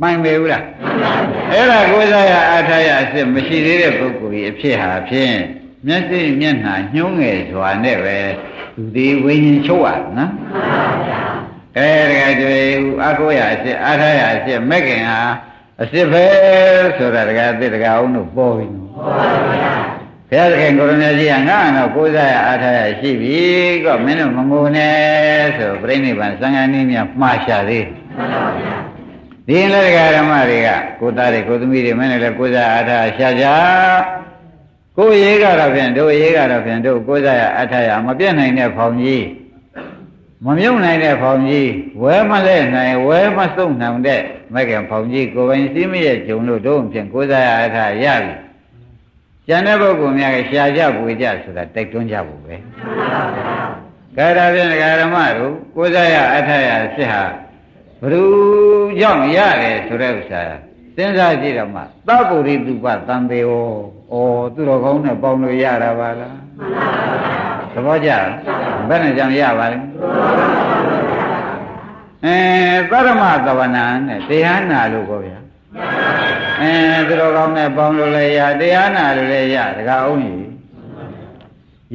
မှိုင်ပေဘူးလားအဲ့ဒါကိုးစားရအားထားရအစ်မရှိသေးတဲ့ပုဂ္ဂိုလ်ကြီးအဖြစ်ဟာဖြင့်မျက်စိမျက်နှာညှိုးငယ်စွာနဲ့ပဲသူဒီဝိညာဉ်ချုပ်ရနော်အဲတကယ်ကြွေအကိုရအစ်အားထားရအစ်မဲ့ခင်ဟာအစ်ပဲဆိုတာတကယ်အစ်တကယ်အောင်လို့ပေါ်ပြီနော်ပေါ်ပါဗျာဘုရားသခင်ကိုရမကြီးကငါတော့ကိုးစားရအားထားရရှိပြီကောမင်းတို့မငိုနဲ့ဆိုပြိဋိဘံသံဃာနည်းများမှားရှာသေး ဒီရင်လည်းဓမ္မတွေကကိုသားတွေကိုသမီးတွေမင်းလည်းကိုးစားအားထားရှာကြကိုရေးကတော့ဖြင့်တို့ရေးကတော့ဖြင့်တို့ကိုးစားရအားထားရမပြတ်နိုင်တဲ့ဖောင်ကြီးမမြုပ်နိုင်တဲ့ဖောင်ကြီးဝဲမလဲနိုင်ဝဲမစုံနိုင်တဲ့မကင်ဖောင်ကြီးကိုယ်ပိုင်စည်းမရဲ့ဂျုံလို့တို့ဖြင့်ကိုးစားရအားထားရပြီကျန်တဲ့ပုဂ္ဂိုလ်များကရှားကြပွေကြဆိုတာတိုက်တွန်းကြဖို့ပဲကဲဒါဖြင့်ဓမ္မတို့ကိုးစားရအထရစစ်ဟာ ဘ누구ကြောင့်ရတယ်ဆိုတဲ့ဥစ္စာစဉ်းစားကြည့်တော့မှသဗ္ဗုရိတုပသံသေးဩဩသူတော်ကောင်းနဲ့ပေါင်းလို့ရတာပါလားသဘောကျဘယ်နဲ့ကြောင့်ရပါလဲအဲသရမသဝနာနဲ့တရားနာလို့ပေါ့ဗျာအဲသူတော်ကောင်းနဲ့ပေါင်းလို့လည်းရတရားနာလို့လည်းရတကားအောင်ကြီး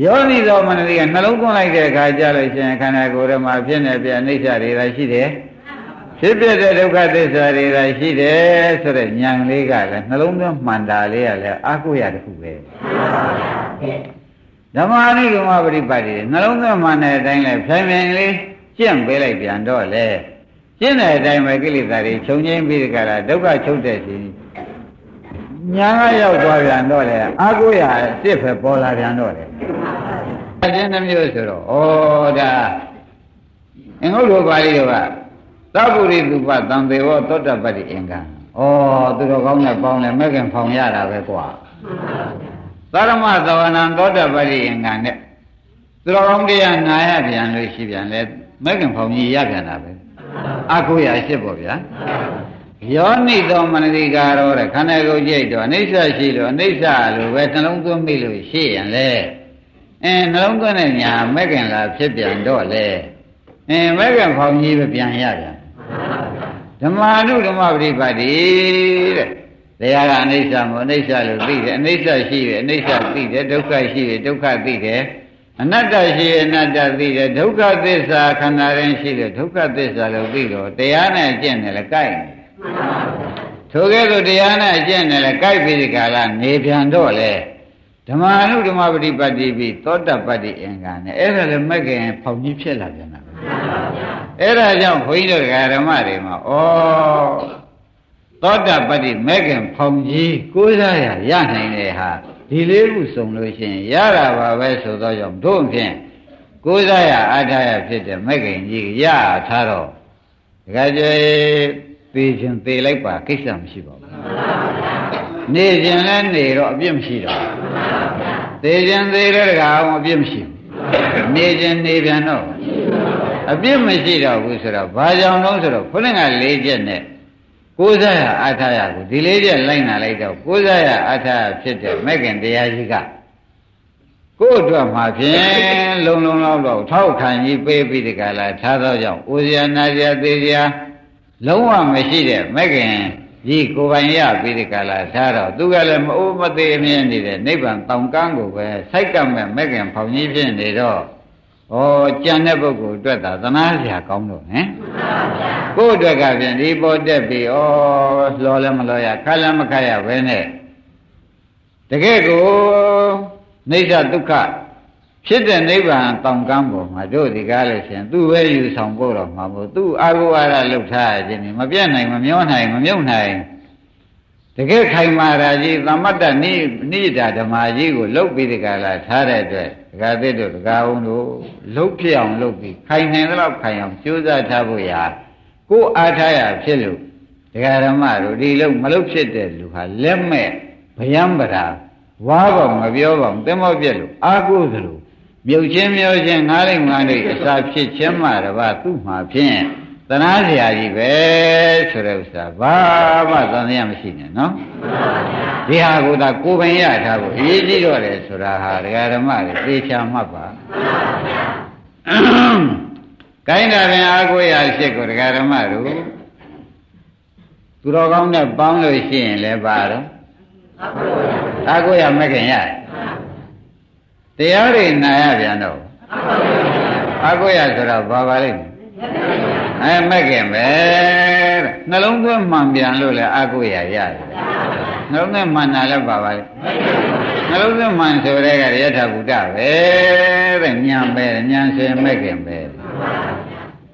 ယောနိသောမနတိကနှလုံးသွင်းလိုက်တဲ့အခါကျလို့ရှိရင်ခန္ဓာကိုယ်ထဲမှာဖြစ်နေပြအိဋ္ဌတွေသာရှိတယ် ဖြစ်ပြတဲ့ဒုက္ခသစ္စာတွေသာရှိတယ်ဆိုတဲ့ဉာဏ်လေးကလည်းနှလုံးသွင်းမှန်တာလေးကလည်းအာကိုရတခုပဲဓမ္မအနိဓမ္မပရိပတ်တွေနှလုံးသွင်းမှန်တဲ့အတိုင်းလဲဖြိုင်ဖြိုင်လေးကျင့်ပေးလိုက်ပြန်တော့လေကျင့်တဲ့အတိုင်းပဲကိလေသာတွေခြုံငိမ့်ပြီးကြတာဒုက္ခချုပ်တဲ့စီညာကရောက်သွားပြန်တော့လေအာကိုရစစ်ပဲပေါ်လာပြန်တော့လေအချင်းနှမျိုးဆိုတော့ဩဒါအင်္ဂုတ္တပါဠိတော်က သဗ္ဗုရိတုပသံသေဝသောတပတ္တိအင်္ဂံဩသူတော်ကောင်းနဲ့ပေါင်းလဲမဲ့ခင်ဖောင်ရတာပဲကွာသရမသဝနံသောတပတ္တိအင်္ဂံနဲ့သူတော်ကောင်းတရားနာရပြန်လို့ရှိပြန်လဲမဲ့ခင်ဖောင်ကြီးရပြန်တာပဲအကုရရှိပေါ့ဗျာယောနိသောမနတိကာရောတဲ့ခန္ဓာကိုယ်ကြိတ်တော့အနိစ္စရှိလို့အနိစ္စလို့ပဲနှလုံးသွင်းမိလို့ရှိရင်လေအင်းနှလုံးသွင်းတဲ့ညာမဲ့ခင်လာဖြစ်ပြန်တော့လေအင်းမဲ့ခင်ဖောင်ကြီးပဲပြန်ရပြန် ဓမ္မာနုဓမ္မပရိပတ်တိတဲ့တရားကအနိစ္စမို့အနိစ္စလို့သိတယ်အနိစ္စရှိတယ်အနိစ္စသိတယ်ဒုက္ခရှိတယ်ဒုက္ခသိတယ်အနတ္တရှိအနတ္တသိတယ်ဒုက္ခသစ္စာခန္ဓာရင်ရှိတယ်ဒုက္ခသစ္စာလို့သိတော့တရားနဲ့အကျင့်နဲ့လည်းကိုက်နေထိုကဲ့သို့တရားနဲ့အကျင့်နဲ့လည်းကိုက်ပြီးဒီကလာနေပြန်တော့လေဓမ္မအနုဓမ္မပฏิပတ်တိပြီးသောတပတ္တိအင်္ဂါနဲ့အဲ့ဒါလည်းမက်ကင်ဖောင်ကြီးဖြစ်လာပြန်တာ အဲ့ဒါကြောင့်ခွန်ကြီးတို့ဓမ္မတွေမှာဩသောတပတ္တိမက်ကင်ဖောင်ကြီးကိုးစားရရနိုင်တယ်ဟာဒီလေးခုစုံလို့ရှိရင်ရတာပါပဲဆိုတော့ကြောင့်တို့ဖြင့်ကိုးစားရအားထားရဖြစ်တဲ့မက်ကင်ကြီးရထားတော့ဒကာကျေသေခြင်းသေလိုက်ပါကိစ္စမရှိပါဘူးနေခြင်းလည်းနေတော့အပြစ်မရှိတော့သေခြင်းသေတဲ့ဒကာအောင်အပြစ်မရှိဘူးနေခြင်းနေပြန်တော့ အပြစ်မရှိတော့ဘူးဆိုတော့ဘာကြောင့်လဲဆိုတော့ခုနက၄ချက်နဲ့ကိုးစားရအာထာယကိုဒီလေးချက်လိုက်နာလိုက်တော့ကိုးစားရအာထာယဖြစ်တဲ့မဲ့ခင်တရားကြီးကကို့အတွက်မှာဖြင့်လုံလုံလောက်တော့ထောက်ခံကြီးပေးပြီးဒီကလာထားသောကြောင့်အိုဇာနာဇာသေးဇာလုံးဝမရှိတဲ့မဲ့ခင်ကြီးကိုပိုင်ရပြီးဒီကလာထားတော့သူကလည်းမအိုးမသေးအမြင်နေတဲ့နိဗ္ဗာန်တောင်ကန်းကိုပဲစိုက်ကမဲ့မဲ့ခင်ဖောင်ကြီးဖြစ်နေတော့ ဩကြံတဲ့ပုဂ္ဂိုလ်အတွက်သာသနာစရာကောင်းတော့ဟင်ကိုယ့်အတွက်ကဖြင့်ဒီပေါ်တက်ပြီးဩလောလည်းမလောရခါလည်းမခါရပဲနဲ့တကယ်ကိုနေသဒုက္ခဖြစ်တဲ့နိဗ္ဗာန်တောင်ကမ်းပေါ်မှာတို့ဒီကားလို့ရှင်သူ့ပဲယူဆောင်ဖို့တော့မှာမို့သူ့အာဟုဝါဒလှုပ်ထားခြင်းမပြတ်နိုင်မမျောနိုင်မမြုပ်နိုင်တကယ်ခိုင်မာရာကြီးသမတ္တနိနိဒာဓမ္မကြီးကိုလှုပ်ပြီးဒီကလာထားတဲ့အတွက် ဒကာသစ်တို့ဒကာအောင်တို့လှုပ်ဖြစ်အောင်လှုပ်ပြီးခိုင်နိုင်တော့ခိုင်အောင်ကြိုးစားထားဖို့ရာကိုယ်အားထားရဖြစ်လို့ဒကာဓမ္မတို့ဒီလှုပ်မလှုပ်ဖြစ်တဲ့လူဟာလက်မဲ့ဗျံပရာဝါကောင်မပြောပါဘူးသင်္ဘောပြက်လို့အာကိုသလိုမြုပ်ချင်းမျောချင်းငားလိုက်ငားလိုက်အစာဖြစ်ချင်းမှတပါသူ့မှာဖြင့် သနာစရာကြီးပဲဆိုတဲ့ဥစ္စာဘာမှသံသယမရှိနဲ့နော်ဒီဟာကိုသာကိုယ်ပိုင်ရထားဖို့အရေးကြီးတော့တယ်ဆိုတာဟာဒကာဓမ္မတွေသေချာမှတ်ပါကိုင်းတာပင်အာကိုရရှိကိုဒကာဓမ္မတို့သူတော်ကောင်းနဲ့ပေါင်းလို့ရှိရင်လည်းပါတော့အာကိုရမခင်ရတရားတွေနာရပြန်တော့အာကိုရဆိုတော့ဘာပါလိမ့်မလဲ အဲမခင်ပဲတဲ့နှလုံးသွင်းမှန်ပြန်လို့လည်းအာကိုရရတယ်နှလုံးသွင်းမှန်တာလည်းပါပါလိမ့်နှလုံးသွင်းမှန်ဆိုတဲ့ကရထဗုဒ္ဓပဲတဲ့ညံပဲညံဆွေမခင်ပဲ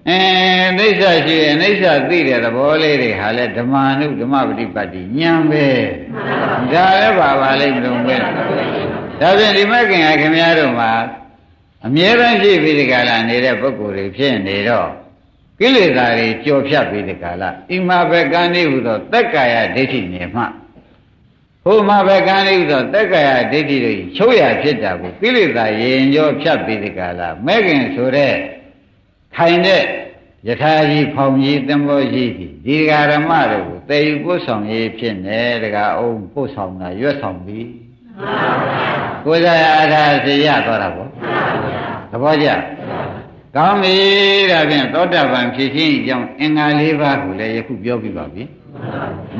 အဲအိဋ္ဌရှိရဲ့အိဋ္ဌသိတဲ့သဘောလေးတွေဟာလဲဓမ္မာနုဓမ္မပฏิပတ်တိညံပဲဒါလည်းပါပါလိမ့်မလို့ပဲဒါဖြင့်ဒီမကင်ဟာခင်ဗျားတို့မှာအမြဲတမ်းရှိပြီးဒီကလာနေတဲ့ပုဂ္ဂိုလ်တွေဖြစ်နေတော့ ကိလေသာတွေကြော်ဖြတ်ပြီးဒီကလာအိမဘကံနေဟုသောတက်ကာယဒိဋ္ဌိနေမှဟိုမှာဘကံနေဟုသောတက်ကာယဒိဋ္ဌိတွေချုပ်ရဖြစ်တာကိုကိလေသာရင်ကြောဖြတ်ပြီးဒီကလာမဲခင်ဆိုတဲ့ခိုင်တဲ့ယထာကြီးဖောင်ကြီးသင်္ဘောကြီးဒီဒီဃာရမတို့ကိုတည်ယူပို့ဆောင်ရေးဖြစ်နေတကအောင်ပို့ဆောင်တာရွတ်ဆောင်ပြီးကိုယ်စားအားထားစေရတော့တာပေါ့သဘောကျ ကောင်းပြီဒါဖြင့်သောတာပန်ဖြစ်ခြင်းအကြောင်းအင်္ဂါ၄ပါးကိုလည်းယခုပြောပြပါပြီ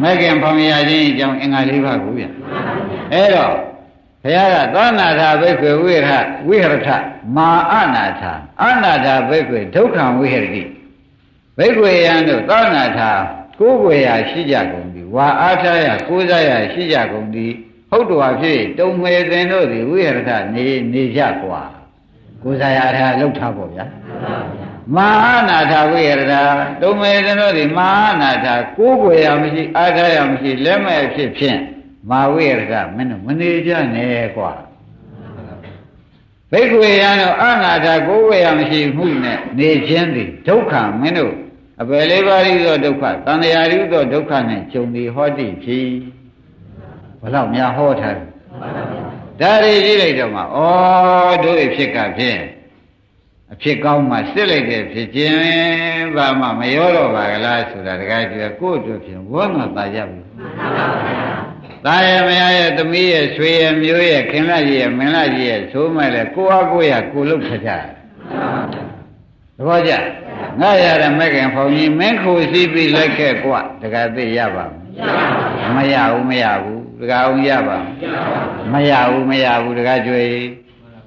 မဂ္ဂင်ဖောင်ရခြင်းအကြောင်းအင်္ဂါ၄ပါးကိုပြန်အဲ့တော့ဘုရားကသောနာတာဘိက္ခွေဝိရဝိဟရထမာအနာထာအနာတာဘိက္ခွေဒုက္ခံဝိဟရတိဘိက္ခွေယံတို့သောနာထာကိုယ်ဝေရာရှိကြကုန်သည်ဝါအားထားရာကိုးစားရာရှိကြကုန်သည်ဟုတ်တော်ဖြစ်တုံငွေစဉ်တို့သည်ဝိဟရထနေနေကြကွာ ကိုစားရတာလောက်ထားပေါ့ဗျာမဟာနာထဝိရဒာဒုမေတနောတိမဟာနာထကိုးကွယ်ရမရှိအားထားရမရှိလက်မဲ့ဖြစ်ဖြင့်မာဝိရဒမင်းတို့မနေကြနဲ့ကွာဘိက္ခဝေယံတို့အနာထကိုးကွယ်ရမရှိမှုနဲ့နေခြင်းသည်ဒုက္ခမင်းတို့အပယ်လေးပါးဤသောဒုက္ခသံဃာဤသောဒုက္ခနဲ့ကြုံသည်ဟောတိဖြစ်ဘလောက်များဟောထားတယ် ဒါတွေကြည့်လိုက်တော့မှဩတို့ဖြစ်ကဖြင့်အဖြစ်ကောင်းမှစစ်လိုက်တဲ့ဖြစ်ခြင်းဘာမှမရောတော့ပါကလားဆိုတာတခါကျွဲကိုယ့်အတွက်ဖြင့်ဝမ်းသာတာရပြီသားရဲ့မယားရဲ့သမီးရဲ့ဆွေရဲ့မျိုးရဲ့ခင်လာကြီးရဲ့မင်းလာကြီးရဲ့သိုးမဲ့လေကိုအားကိုရကိုလုတ်ခကြတယ်သဘောကျငါရတဲ့မခင်ဖောင်ကြီးမင်းခိုစီးပြီးလိုက်ခဲ့ကွတခါသိရပါမရဘူးမရဘူး တခါအောင်ရပါမရဘူးမရဘူးတခါကျွေ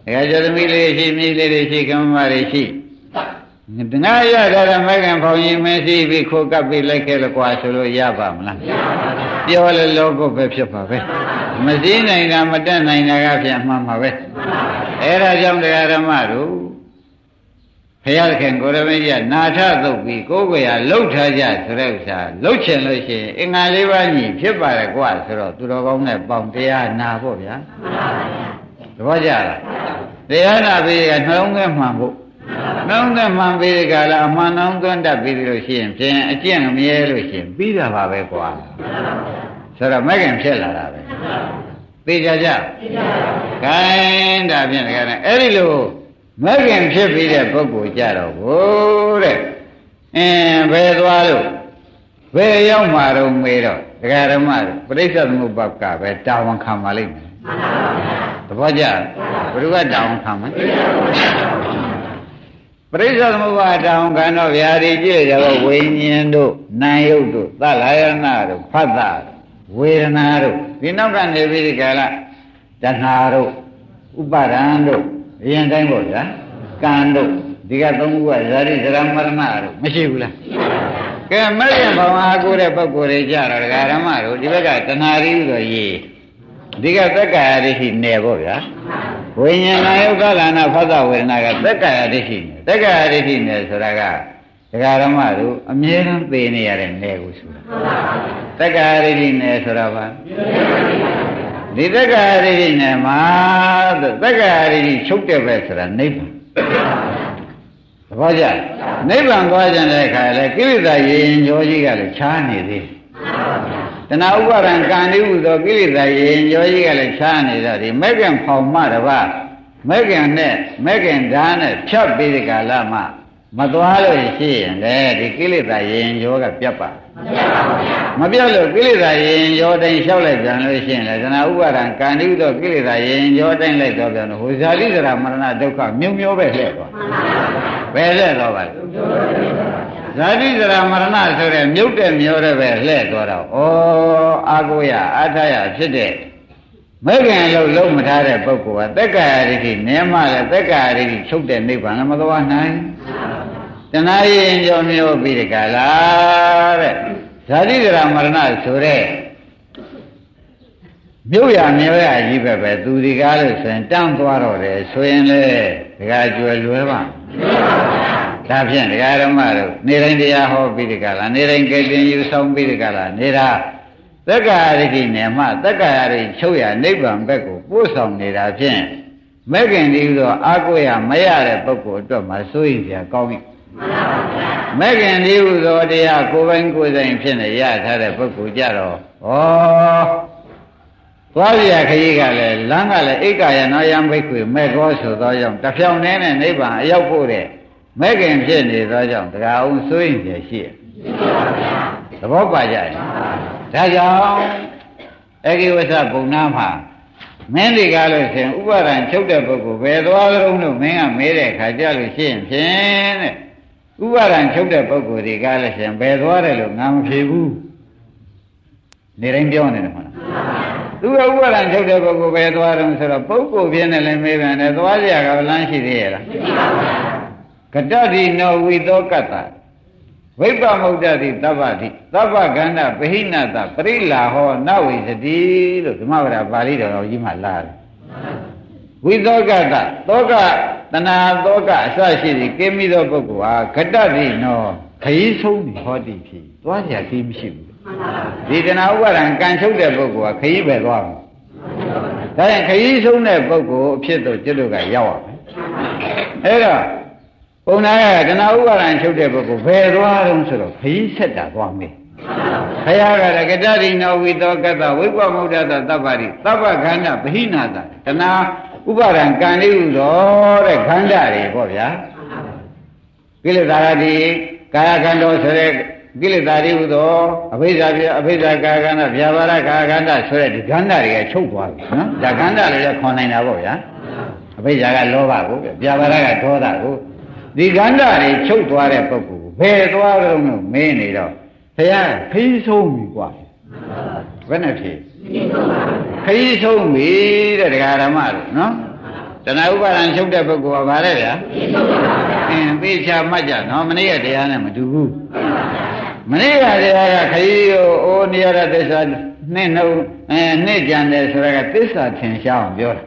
တခါကျွေသမီးလေးရှိမိလေးတွေရှိကမ္မတွေရှိတငါရတဲ့မခင်ဖောင်ကြီးမင်းစီးပြီးခိုးကပ်ပြီးလိုက်ခဲ့了ကွာဆိုလို့ရပါမလားပြောလဲလောကုတ်ပဲဖြစ်ပါပဲမစည်းနိုင်တာမတက်နိုင်တာကပြန်မှန်ပါပဲအဲ့ဒါကြောင့်တရားဓမ္မတို့ ဘုရားသခင်ကိုရမကြီးကနာထသုတ်ပြီးကိုယ်ကိုယ်ရလှုပ်ထားကြဆိုတဲ့ဥစ္စာလှုပ်ချင်လို့ရှိရင်အင်္ဂါလေးပါးညီဖြစ်ပါတယ်ကွာဆိုတော့သူတော်ကောင်းနဲ့ပေါင်တရားနာဖို့ဗျာမှန်ပါဗျာသဘောကျလားတရားနာပြီးကနှလုံးသွင်းမှန်ဖို့နှလုံးသွင်းမှန်ပြီးကြလားအမှန်နှလုံးသွင်းတတ်ပြီးလို့ရှိရင်ဖြင့်အကျင့်မရဲလို့ရှိရင်ပြီးတာပါပဲကွာဆိုတော့မဂ္ဂင်ဖြစ်လာတာပဲသိကြကြသိကြပါဘူးခိုင်းဒါဖြင့်တကယ်အဲ့ဒီလို မဂ္ဂင်ဖြစ်ပြီးတဲ့ပုဂ္ဂိုလ်ကြတော့ဘိုးတဲ့အင်းဘယ်သွားလို့ဘယ်ရောက်မှာတော့မေးတော့ဒကာဓမ္မပရိစ္ဆေသမုပ္ပါကပဲတာဝန်ခံပါလိမ့်မယ်သဘောကျဘယ်သူကတာဝန်ခံမလဲပရိစ္ဆေသမုပ္ပါတာဝန်ခံတော့ဗျာဒီကြည့်ကြတော့ဝိညာဉ်တို့နာယုတ်တို့သလယနာတို့ဖတ်တာဝေဒနာတို့ဒီနောက်ကနေပြီးဒီကလာတဏှာတို့ဥပါဒံတို့ အရင်တိုင်းပေါ့ဗျာကံတို့ဒီကသုံးခုကဇာတိဇရာမရဏတို့မရှိဘူးလားကဲမဲ့ရင်ဘဝအားကိုတဲ့ပုဂ္ဂိုလ်တွေကြတော့ဒကာဓမ္မတို့ဒီဘက်ကတဏှာရီဆိုရေးဒီကသက်ကာယဒိဋ္ဌိနယ်ပေါ့ဗျာဝိညာဏယုတ်ကလနာဖသဝေဒနာကသက်ကာယဒိဋ္ဌိနယ်သက်ကာယဒိဋ္ဌိနယ်ဆိုတာကဒကာဓမ္မတို့အမြဲတမ်းသိနေရတဲ့နယ်ကိုဆိုတာသက်ကာယဒိဋ္ဌိနယ်ဆိုတာပါ ဒီသက္ကာရိဋ္ဌိနဲ့မှာသက္ကာရိဋ္ဌိချုပ်တဲ့ပဲဆိုတာနိဗ္ဗာန်သဘောကျနိဗ္ဗာန်သွားကြတဲ့အခါလဲကိလေသာရေရင်ကြောကြီးကလည်းခြားနေသေးတဏှာဥပါဒံကံတိဟုသောကိလေသာရေရင်ကြောကြီးကလည်းခြားနေတော့ဒီမဲ့ကံဖောင်မတပါမဲ့ကံနဲ့မဲ့ကံဓာတ်နဲ့ဖြတ်ပြီးဒီကာလမှာမသွားလို့ရှိရင်လေဒီကိလေသာရေရင်ကြောကပြတ်ပါ မပြတ်လို့ကိလေသာရေရင်ရောတိုင်းလျှောက်လိုက်ပြန်လို့ရှိရင်လေသနာဥပါဒံကံတိဥသောကိလေသာရေရင်ရောတိုင်းလိုက်တော့ပြန်လို့ဟိုဇာတိဇရာမရဏဒုက္ခမြုံမျောပဲလှည့်သွားဘယ်လှည့်တော့ပါလဲဇာတိဇရာမရဏဆိုတဲ့မြုပ်တဲ့မျောတဲ့ပဲလှည့်သွားတော့ဩအာကိုရအာထရဖြစ်တဲ့မဲခင်လို့လုံးမထားတဲ့ပုဂ္ဂိုလ်ကသက်္ကာယရိတိနည်းမှလည်းသက်္ကာယရိတိချုပ်တဲ့နိဗ္ဗာန်လည်းမသွားနိုင် တဏှာရင်ကြောမျိုးပြီးဒီကလာတဲ့ဇာတိဒရာမရဏဆိုတဲ့မြို့ရမြို့ရကြီးပဲပဲသူဒီကားလို့ဆိုရင်တန်းသွားတော့တယ်ဆိုရင်လေဒီကကျွယ်လွယ်ပါဒါဖြင့်ဒကာဓမ္မတို့နေတိုင်းတရားဟောပြီးဒီကလာနေတိုင်းကြင်ယူဆောင်ပြီးဒီကလာနေတာသက္ကာရိတိနဲ့မှသက္ကာရိချုပ်ရနိဗ္ဗာန်ဘက်ကိုပို့ဆောင်နေတာဖြင့်မဲ့ခင်ဒီဆိုအာကိုရမရတဲ့ပုဂ္ဂိုလ်အတွက်မှစိုးရင်ကြကောင်းပြီ မဲ့ခင်ဒီဟုသောတရားကိုယ်ပိုင်ကိုယ်ဆိုင်ဖြစ်နေရထားတဲ့ပုဂ္ဂိုလ်ကြတော့ဩသွားပြခကြီးကလည်းလမ်းကလည်းအိက္ခာယနောယံဘိက္ခွေမဲ့ကောဆိုသောကြောင့်တဖြောင်နဲ့နိဗ္ဗာန်အရောက်ဖို့တဲ့မဲ့ခင်ဖြစ်နေသောကြောင့်တရားအောင်စိုးရင်ပြရှိရသဘောပါကြရဲ့ဒါကြောင့်အဂိဝဆပုံနာမှာမင်းဒီကားလို့ရှင်ဥပါဒံချုပ်တဲ့ပုဂ္ဂိုလ်ဘယ်သွားကြုံလို့မင်းကမေးတဲ့ခါကြလို့ရှိရင်ဖြင့်တဲ့ ဥပါဒံချုပ်တဲ့ပုဂ္ဂိုလ်ဒီကားလို့ရှင်ဘယ်သွားတယ်လို့ငါမဖြေဘူးနေတိုင်းပြောနေတယ်မဟုတ်လားသူကဥပါဒံချုပ်တဲ့ပုဂ္ဂိုလ်ဘယ်သွားတယ်ဆိုတော့ပုဂ္ဂိုလ်ပြင်းနေလည်းမေးပြန်တယ်သွားကြရကလမ်းရှိသေးရဲ့လားမရှိပါဘူးကတ္တတိနောဝိသောကတ္တဝိပ္ပမုဒ္ဒတိသဗ္ဗတိသဗ္ဗကန္တပဟိနတပရိလာဟောနဝိသတိလို့ဓမ္မဝရပါဠိတော်ကြီးမှလာတယ် ဝိသောကတသောကတဏှာသောကအစရှိသည်ကိမိသောပုဂ္ဂိုလ်ဟာခတ္တတိနောခရီးဆုံးပြီဟောတိဖြစ်သွားကြခီးမရှိဘူးဒီတဏှာဥပါဒံကံချုပ်တဲ့ပုဂ္ဂိုလ်ဟာခရီးပဲသွားမှာဒါရင်ခရီးဆုံးတဲ့ပုဂ္ဂိုလ်အဖြစ်တော့ကျွတ်တို့ကရောက်ရမယ်အဲ့တော့ပုံနာကတဏှာဥပါဒံချုပ်တဲ့ပုဂ္ဂိုလ်ဘယ်သွားတုံးဆိုတော့ခရီးဆက်တာသွားမယ်ဘုရားကလည်းကတရိနောဝိသောကတ္တဝိပ္ပမုဒ္ဒတသဗ္ဗရိသဗ္ဗခန္ဓဗဟိနာတတဏှာ ဥပါဒံကံလေးဥသောတဲ့ခန္ဓာတွေပေါ့ဗျာ ကိလေသာကဒီကာယကံတော်ဆိုတဲ့ကိလေသာတွေဟူသောအဘိဓါပြအဘိဓါကာကန္တဗျာပါဒကာကန္တဆိုတဲ့ဒီကန္တတွေကချုပ်သွားပြီနော်ဒါကန္တလည်းခွန်နိုင်တာပေါ့ဗျာအဘိဓါကလောဘကိုဗျာပါဒကဒေါသကိုဒီကန္တတွေချုပ်သွားတဲ့ပုဂ္ဂိုလ်ဘယ်သွားကြုံလို့မင်းနေတော့ဘုရားခီးဆုံးပြီกว่าဘယ်နဲ့ဖြေ ခီးဆုံးပြီတဲ့ဒကာဓမ္မတို့နော်တဏှာဥပါဒံချုပ်တဲ့ပုဂ္ဂိုလ်ကဘာလဲဗျာအင်းသိချာမှတ်ကြနော်မနေ့ကတရားနဲ့မတူဘူးမနေ့ကတရားကခရီးကိုအိုးနေရတဲ့သစ္စာနှစ်နှုတ်အဲနှစ်ကြံတယ်ဆိုတာကသစ္စာထင်ရှားအောင်ပြောတာ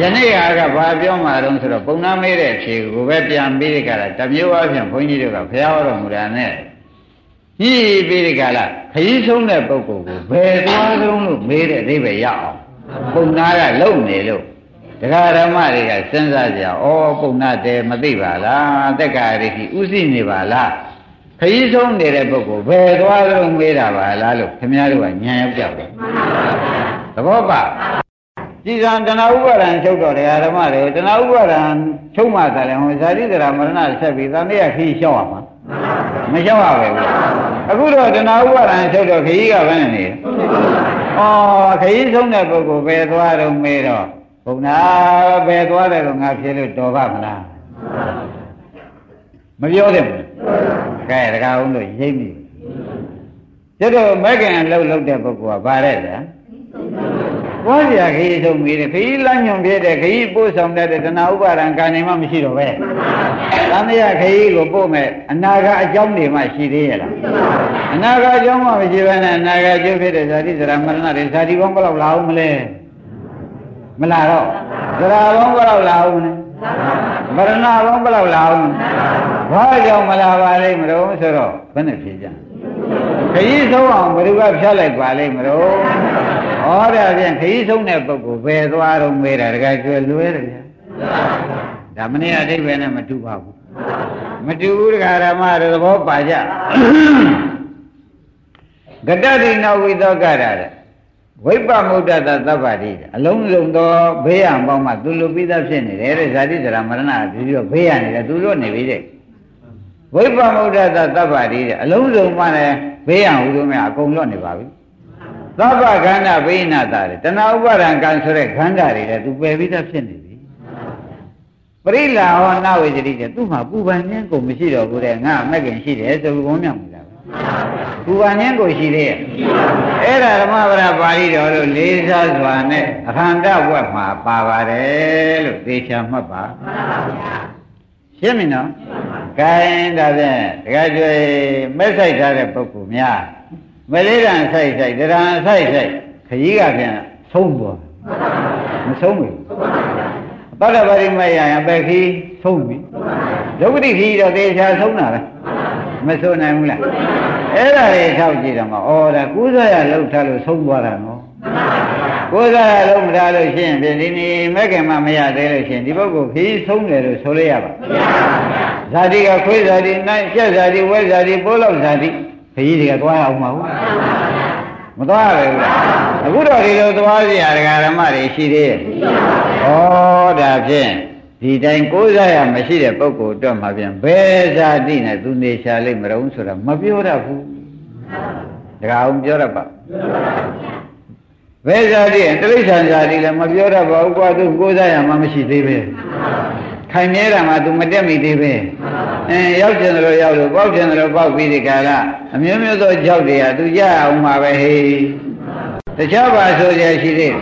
ယနေ့ကဘာပြောမှတော့ဆိုတော့ပုံနာမေးတဲ့အဖြေကိုပဲပြန်ပြီးကြတာတမျိုးအပြင်ဘုန်းကြီးတို့ကဘုရားဟောတော်မူတာနဲ့ ကြီးပြီးဒီကလာခရီးဆုံးတဲ့ပုဂ္ဂိုလ်ကိုဘယ်သွားဆုံးလို့မေးတဲ့အဓိပ္ပာယ်ရအောင်ပုံနာကလုံနေလို့ဒကာဓမ္မတွေကစဉ်းစားကြဩပုံနာတယ်မသိပါလားတက္ကရာတိဥသိနေပါလားခရီးဆုံးနေတဲ့ပုဂ္ဂိုလ်ဘယ်သွားဆုံးမေးတာပါလားလို့ခင်ဗျားတို့ကညံရောက်ကြတယ်သဘောပါကြည်စံတဏှာဥပါဒံချုပ်တော့တရားဓမ္မတွေတဏှာဥပါဒံချုပ်မှသာလဲဟောဇာတိတရာမရဏဆက်ပြီးသံဃာခီးလျှောက်ရမှာ မလျှောက်ရပဲဘူးအခုတော့တဏှာဥပါဒံချုပ်တော့ခရီးကဘယ်နဲ့နေဩခရီးဆုံးတဲ့ပုဂ္ဂိုလ်ဘယ်သွားတော့မေးတော့ဘုံနာဘယ်သွားတယ်လို့ငါဖြေလို့တော်ပါမလားမပြောတယ်ဘူးကဲတကားအောင်လို့ရိပ်မိကျတော့မကင်လှုပ်လှုပ်တဲ့ပုဂ္ဂိုလ်ကဗါတဲ့ဗျာ ဘွားပြခရီးဆုံးပြီးတယ်ခရီးလမ်းညွန်ပြတဲ့ခရီးပို့ဆောင်တဲ့တဏှာဥပါဒံကာနေမှမရှိတော့ပဲသံဃာခရီးကိုပို့မဲ့အနာကအကြောင်းတွေမှရှိသေးရဲ့လားအနာကအကြောင်းမှမရှိဘဲနဲ့အနာကကျုပ်ဖြစ်တဲ့ဇာတိဇရာမရဏတွေဇာတိဘောဘယ်လောက်လာအောင်မလဲမလာတော့ဇရာဘောဘယ်လောက်လာအောင်လဲမရဏဘောဘယ်လောက်လာအောင်ဘာကြောင့်မလာပါလိမ့်မလို့ဆိုတော့ဘယ်နဲ့ဖြေကြ ခရီးဆုံးအောင်ဘယ်သူကဖြတ်လိုက်ပါလိမ့်မလို့ဟောဒါဖြင့်ခရီးဆုံးတဲ့ပုဂ္ဂိုလ်ဘယ်သွားတော့မေးတာတကယ်ကျွဲလွဲတယ်ဗျာဒါမနေ့အတိတ်ပဲနဲ့မတူပါဘူးမတူဘူးတရားဓမ္မတွေသဘောပါကြဂတတိနောဝိသောကရတဲ့ဝိပ္ပမုဒ္ဒတသဗ္ဗတိအလုံးစုံသောဘေးရန်ပေါင်းမှသူလူပိသဖြစ်နေတယ်တဲ့ဇာတိဇရာမရဏပြီးပြီးတော့ဘေးရန်နေတယ်သူလွတ်နေပြီတဲ့ ဝိပ္ပမုဒ္ဒတသဗ္ဗတိတဲ့အလုံးစုံမှလည်းဘေးရန်ဟူလို့များအကုန်လွတ်နေပါပြီသဗ္ဗခန္ဓာဘိနာတာတဲ့တဏှာဥပါဒံကံဆိုတဲ့ခန္ဓာတွေလည်းသူပယ်ပြီးသားဖြစ်နေပြီပရိလာဟောနာဝေဇတိတဲ့သူ့မှာပူပန်ခြင်းကိုမရှိတော့ဘူးတဲ့ငါမက်ကင်ရှိတယ်ဆိုပြီးဘုံမြောက်နေတာပဲပူပန်ခြင်းကိုရှိသေးရဲ့အဲ့ဒါဓမ္မပဒပါဠိတော်လို့လေးစားစွာနဲ့အခန္ဓဝက်မှာပါပါတယ်လို့သေချာမှတ်ပါ ရှင်းပြီနော်ကဲဒါဖြင့်တခါကျွေမက်ဆိုင်ထားတဲ့ပုဂ္ဂိုလ်များမလေးတန်ဆိုင်ဆိုင်တရံဆိုင်ဆိုင်ခကြီးကဖြင့်ဆုံးသွားမဆုံးဘူးသောတပတိမယံအပက်ခီးဆုံးပြီဒုက္ခတိခီးတော့သေချာဆုံးတာပဲမဆုံးနိုင်ဘူးလားအဲ့ဒါတွေထောက်ကြည့်တော့မှဩဒါကုသရလှုပ်ထားလို့ဆုံးသွားတာနော် ကိုယ်စားရလုံးမထားလို့ရှိရင်ဒီနေ့မက်ကင်မမရသေးလို့ရှိရင်ဒီပုဂ္ဂိုလ်ခီးဆုံးတယ်လို့ဆိုလို့ရပါမရပါဘူးဇာတိကခွေးဇာတိနိုင်ကျက်ဇာတိဝဲဇာတိပိုးလောက်ဇာတိခရီးတွေကသွားအောင်မဟုတ်မသွားရဘူးလားအခုတော့ဒီလိုသွားကြရဒကာဓမ္မတွေရှိသေးရဲ့ဩဒါဖြင့်ဒီတိုင်းကိုးစားရမရှိတဲ့ပုဂ္ဂိုလ်အတွက်မှပြန်ဘယ်ဇာတိနဲ့သူနေရှာလိမ့်မလို့ဆိုတာမပြောတတ်ဘူးဒကာအောင်ပြောတတ်ပါဘ ယ်ဇာတိတိရစ္ဆာန်ဇာတိလည်းမပြောတတ်ပါဘူးကွာသူကိုးစားရမှမရှိသေးပဲခိုင်မြဲတာမှ तू မတက်မိသေးပဲအဲရောက်ကျင်တယ်လို့ရောက်လို့ပေါက်ကျင်တယ်လို့ပေါက်ပြီးဒီကာလအမျိုးမျိုးသောကြောက်တွေက तू ရအောင်မှာပဲဟေးတခြားပါဆိုရရှိသေး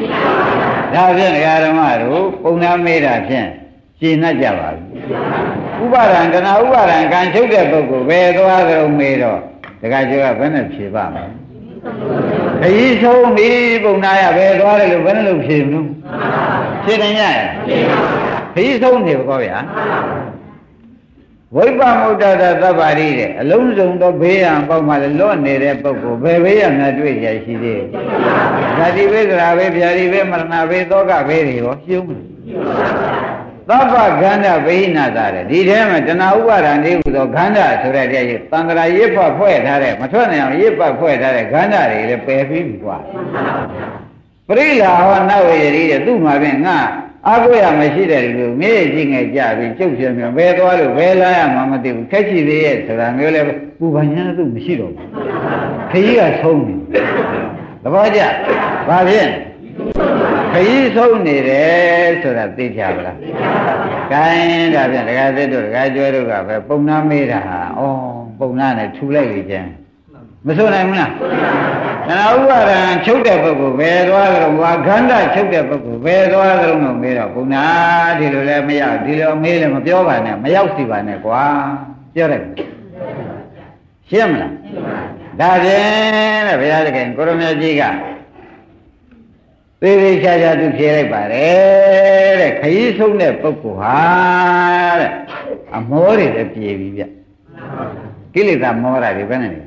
ဒါဖြင့်ဓမ္မတို့ပုံနာမေးတာဖြင့်ရှင်းနှက်ကြပါပြီဥပါဒံတဏှာဥပါဒံကံချုပ်တဲ့ပုဂ္ဂိုလ်ဘယ်သွားကြုံမေးတော့တခါကျတော့ဘယ်နဲ့ဖြေပါမလဲ ခရီးဆုံးပြီပုံနာရဘယ်သွားတယ်လို့ဘယ်နဲ့လို့ဖြေမလို့ဖြေနိုင်ရရဲ့ခရီးဆုံးနေပေါ့ဗျာဝိပ္ပမုဒ္ဒတာသဗ္ဗရိတဲ့အလုံးစုံသောဘေးရန်ပေါက်မှလည်းလွတ်နေတဲ့ပုဂ္ဂိုလ်ဘယ်ဘေးရန်များတွေ့ရရှိသေးလဲဇာတိဘေးသရာဘေးဗျာတိဘေးမရဏဘေးသောကဘေးတွေရောရှုံးတယ် သဗ္ဗခန္ဓာဗိဟိနာတာတဲ့ဒီထဲမှာတဏှာဥပါဒံလေးဟူသောခန္ဓာဆိုတဲ့တရားကြီးတန္တရာရစ်ဖတ်ဖွဲ့ထားတဲ့မထွက်နိုင်အောင်ရစ်ပတ်ဖွဲ့ထားတဲ့ခန္ဓာတွေလည်းပယ်ပြီးပြီကွာပရိလာဟောနဝေယရီတဲ့သူ့မှာဖြင့်ငါခအကိုရမရှိတဲ့လူမြေကြီးငယ်ကြပြီးကျုပ်ပြမြဘယ်သွားလို့ဘယ်လာရမှမသိဘူးခက်ချီသေးရဲ့ဆိုတာမျိုးလဲပူပန်ညာသူမရှိတော့ဘူးခကြီးကဆုံးနေသဘောကျဘာဖြစ် ခကြီးဆုံးနေတယ်ဆိုတာသိကြပါလားခိုင်းဒါပြန်ဒကာသစ်တို့ဒကာကျွဲတို့ကပဲပုံနာမေးတာဟာဩပုံနာနဲ့ထူလိုက်လေချင်းမဆိုနိုင်ဘူးလားသနာဥပါဒံချုပ်တဲ့ပုဂ္ဂိုလ်ဘယ်သွားကြလို့ဘွာခန္ဓာချုပ်တဲ့ပုဂ္ဂိုလ်ဘယ်သွားကြလို့မေးတော့ဘုနာဒီလိုလည်းမရဒီလိုမေးလည်းမပြောပါနဲ့မရောက်စီပါနဲ့ကွာပြောတယ်ရှင်းမလားဒါဖြင့်တဲ့ဘုရားသခင်ကိုရမကြီးက သေးသေးချာချာသူဖြေလိုက်ပါတယ်တဲ့ခရီးဆုံးတဲ့ပုဂ္ဂိုလ်ဟာတဲ့အမောတွေလည်းပြေပြီဗျကိလေသာမောတာတွေဘယ်နဲ့လဲ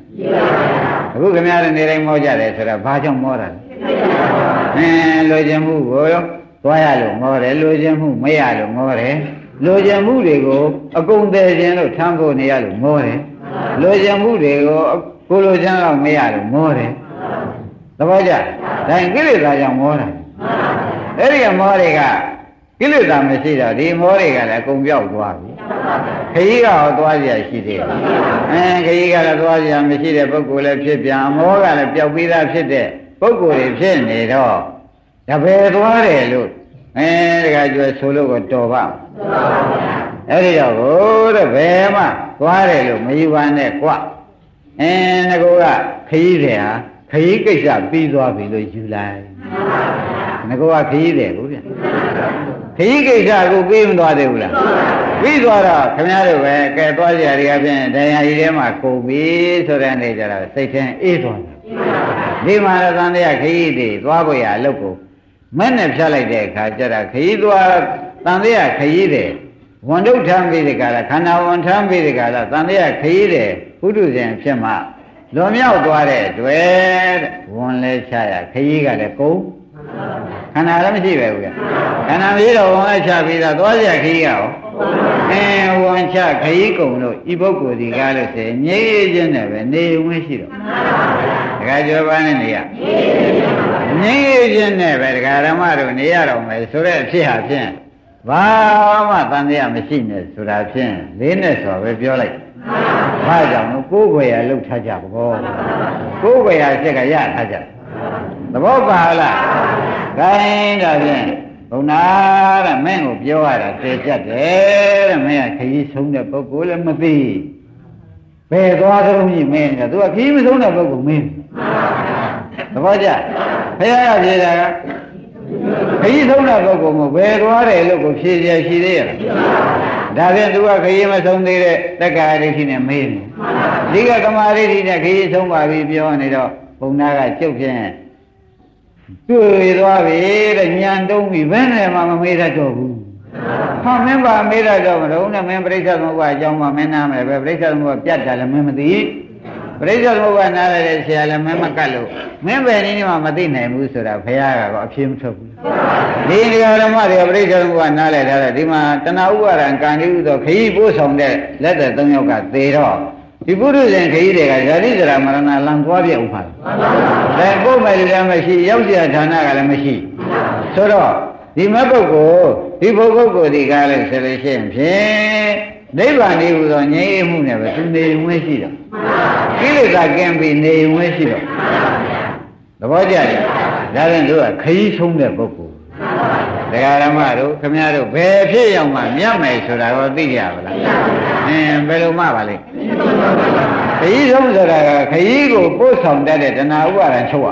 အခုခင်ဗျားတို့နေတိုင်းမောကြတယ်ဆိုတော့ဘာကြောင့်မောတာလဲအင်းလိုချင်မှုကိုသွားရလို့မောတယ်လိုချင်မှုမရလို့မောတယ်လိုချင်မှုတွေကိုအကုန်တည်ခြင်းလို့ထမ်းဖို့နေရလို့မောတယ်လိုချင်မှုတွေကိုကိုလိုချမ်းတော့မရလို့မောတယ်သ ဘောကျဒါကိလေသာကြောင့်မောတာအဲ့ဒီကမောတွေကကိလေသာမရှိတော့ဒီမောတွေကလည်းအကုန်ပြောက်သွားပြီခကြီးကဟောသွားကြရှိသေးတယ်အဲခကြီးကလည်းသွားကြမရှိတဲ့ပုဂ္ဂိုလ်လည်းဖြစ်ပြန်အမောကလည်းပျောက်ပြီးသားဖြစ်တဲ့ပုဂ္ဂိုလ်တွေဖြစ်နေတော့တပည့်သွားတယ်လို့အဲတခါကျွဲဆိုလို့ကိုတော်ပါအဲ့ဒီတော့ဟိုတဲ့ဘယ်မှသွားတယ်လို့မယူပါနဲ့ကွအင်းငကောကခကြီးတယ်ဟာ ခကြီးကိစ္စပြီးသွားပြီလို့ယူလိုက်ငကောကခကြီးတယ်ကိုဗျခကြီးကိစ္စကိုပြီးမသွားသေးဘူးလားပြီးသွားတော့ခင်ဗျားတို့ပဲကဲသွားကြရဖြင့်တရားကြီးထဲမှာကုန်ပြီဆိုတဲ့နေကြတော့စိတ်ထဲအေးသွားတယ်ဒီမှာရသံတရားခကြီးတွေသွားဖို့ရအလုပ်ကိုမဲ့နဲ့ဖြတ်လိုက်တဲ့အခါကျတော့ခကြီးသွားတန်တရားခကြီးတွေဝန်ဒုထမ်းပြီးဒီကရခန္ဓာဝန်ထမ်းပြီးဒီကရတန်တရားခကြီးတွေဘုဒ္ဓဇင်ဖြစ်မှ လွန်မြောက်သွားတဲ့တွေ့တဲ့ဝန်လဲချရခကြီးကလည်းကုန်ခန္ဓာလည်းမရှိပဲဘူးကခန္ဓာမရှိတော့ဝန်လဲချပြီးတော့သွားကြခကြီးကရောအဲဝန်ချခကြီးကုန်လို့ဤပုဂ္ဂိုလ်ဒီကားလို့ဆိုရင်ငြိမ်းခြင်းနဲ့ပဲနေဝင်ရှိတော့ဒကာကျော်ပါနဲ့နေရငြိမ်းခြင်းနဲ့ပဲဒကာဓမ္မတို့နေရတော့မယ်ဆိုတဲ့အဖြစ်ဟာဖြင့်ဘာမှတန်တရားမရှိနဲ့ဆိုတာဖြင့်လေးနဲ့ဆိုပဲပြောလိုက် ဘာကြောင့်လို့ကိုယ်ွယ်ရလှုပ်ထားကြဘောကိုယ်ွယ်ရစိတ်ကရထားကြသဘောပါလားခိုင်းဒါဖြင့်ဘုံနာတဲ့မင်းကိုပြောရတာသိကြတယ်တဲ့မင်းကခကြီးဆုံးတဲ့ပုဂ္ဂိုလ်လည်းမသိဘယ်သွားသလုံးကြီးမင်းကသူကခကြီးမဆုံးတဲ့ပုဂ္ဂိုလ်မင်းသဘောကျဘုရားကပြေတာကခကြီးဆုံးတဲ့ပုဂ္ဂိုလ်မဘယ်သွားတယ်လို့ကိုဖြေရရှိသေးရဲ့ ဒါဖြင့်သူကခရီးမဆုံးသေးတဲ့တက္ကရာဒိဋ္ဌိနဲ့မေးတယ်ဒီကကမာဒိဋ္ဌိနဲ့ခရီးဆုံးပါပြီပြောနေတော့ဘုံနာကကျုပ်ဖြင့်တွေ့သွားပြီတဲ့ညံတုံးပြီဘယ်နဲ့မှမမေးတတ်တော့ဘူးဟာမင်းပါမေးတတ်တော့မလို့နဲ့မင်းပြိဿသမုပ္ပါအကြောင်းမှမင်းနားမယ်ပဲပြိဿသမုပ္ပါပြတ်တယ်လည်းမင်းမသိ ပြိဿသမုပ္ပါနားရတဲ့ဆရာလည်းမင်းမကတ်လို့မင်းပဲနေနေမှမသိနိုင်ဘူးဆိုတာဘုရားကတော့အဖြစ်မထုတ်ဘူးဒီဒီဃာဓမ္မတွေကပြိဿသမုပ္ပါနားလဲထားတယ်ဒီမှာတဏှာဥပါဒံကံတိဥသောခရီးပို့ဆောင်တဲ့လက်သက်၃ယောက်ကသေတော့ဒီပုရုဇဉ်ခရီးတွေကဇာတိဇရာမရဏလံသွားပြဥပါလားဒါပို့မယ်လည်းမရှိရောက်ကြဌာနကလည်းမရှိဆိုတော့ဒီမပုဂ္ဂိုလ်ဒီဘုဂုတ်ကိုဒီကားလဲဆက်လို့ရှိရင်ဖြင့် နိဗ္ဗာန်ဤဟူသောငြိမ်းမှုနဲ့ပဲသူနေဝင်ရှိတော့ကိလေသာကင်းပြီးနေဝင်ရှိတော့သဘောကျတယ်ဒါရင်တို့ကခရီးဆုံးတဲ့ပုဂ္ဂိုလ်တရားဓမ္မတို့ခမရတို့ဘယ်ဖြစ်ရောက်မှမြတ်မယ်ဆိုတာကိုသိကြပါလားအင်းဘယ်လိုမှပါလဲခရီးဆုံးဆိုတာကခရီးကိုပို့ဆောင်တတ်တဲ့တဏှာဥပါဒံချုပ်ရ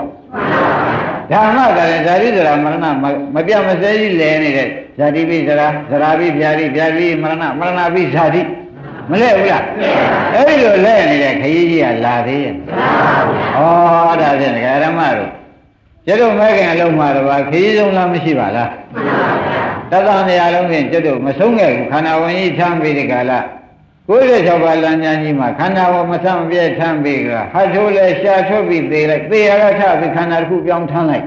ဓမ္မကလည်းဇာတိဇရာမရဏမပြမစဲကြီးလဲနေတဲ့ ဇာတိပိဇရာဇရာပိဗျာတိဗျာတိမရဏမရဏပိဇာတိမလဲဘူးလားအဲ့လိုလဲနေတဲ့ခရီးကြီးကလာသေးရဲ့ဩဒါဖြင့်ဓမ္မတို့ကျွတ်တို့မဲခင်အလုံးမှာတော့ခရီးဆုံးလားမရှိပါလားတသနေရာလုံးဖြင့်ကျွတ်တို့မဆုံးခဲ့ဘူးခန္ဓာဝင်ကြီးထမ်းပြီးဒီကလာ96ပါးလမ်းညာကြီးမှာခန္ဓာဝမဆံပြည့်ထမ်းပြီးကဟာထိုးလဲရှာထုတ်ပြီးသေးလိုက်သေရကထပြီးခန္ဓာတစ်ခုပြောင်းထမ်းလိုက်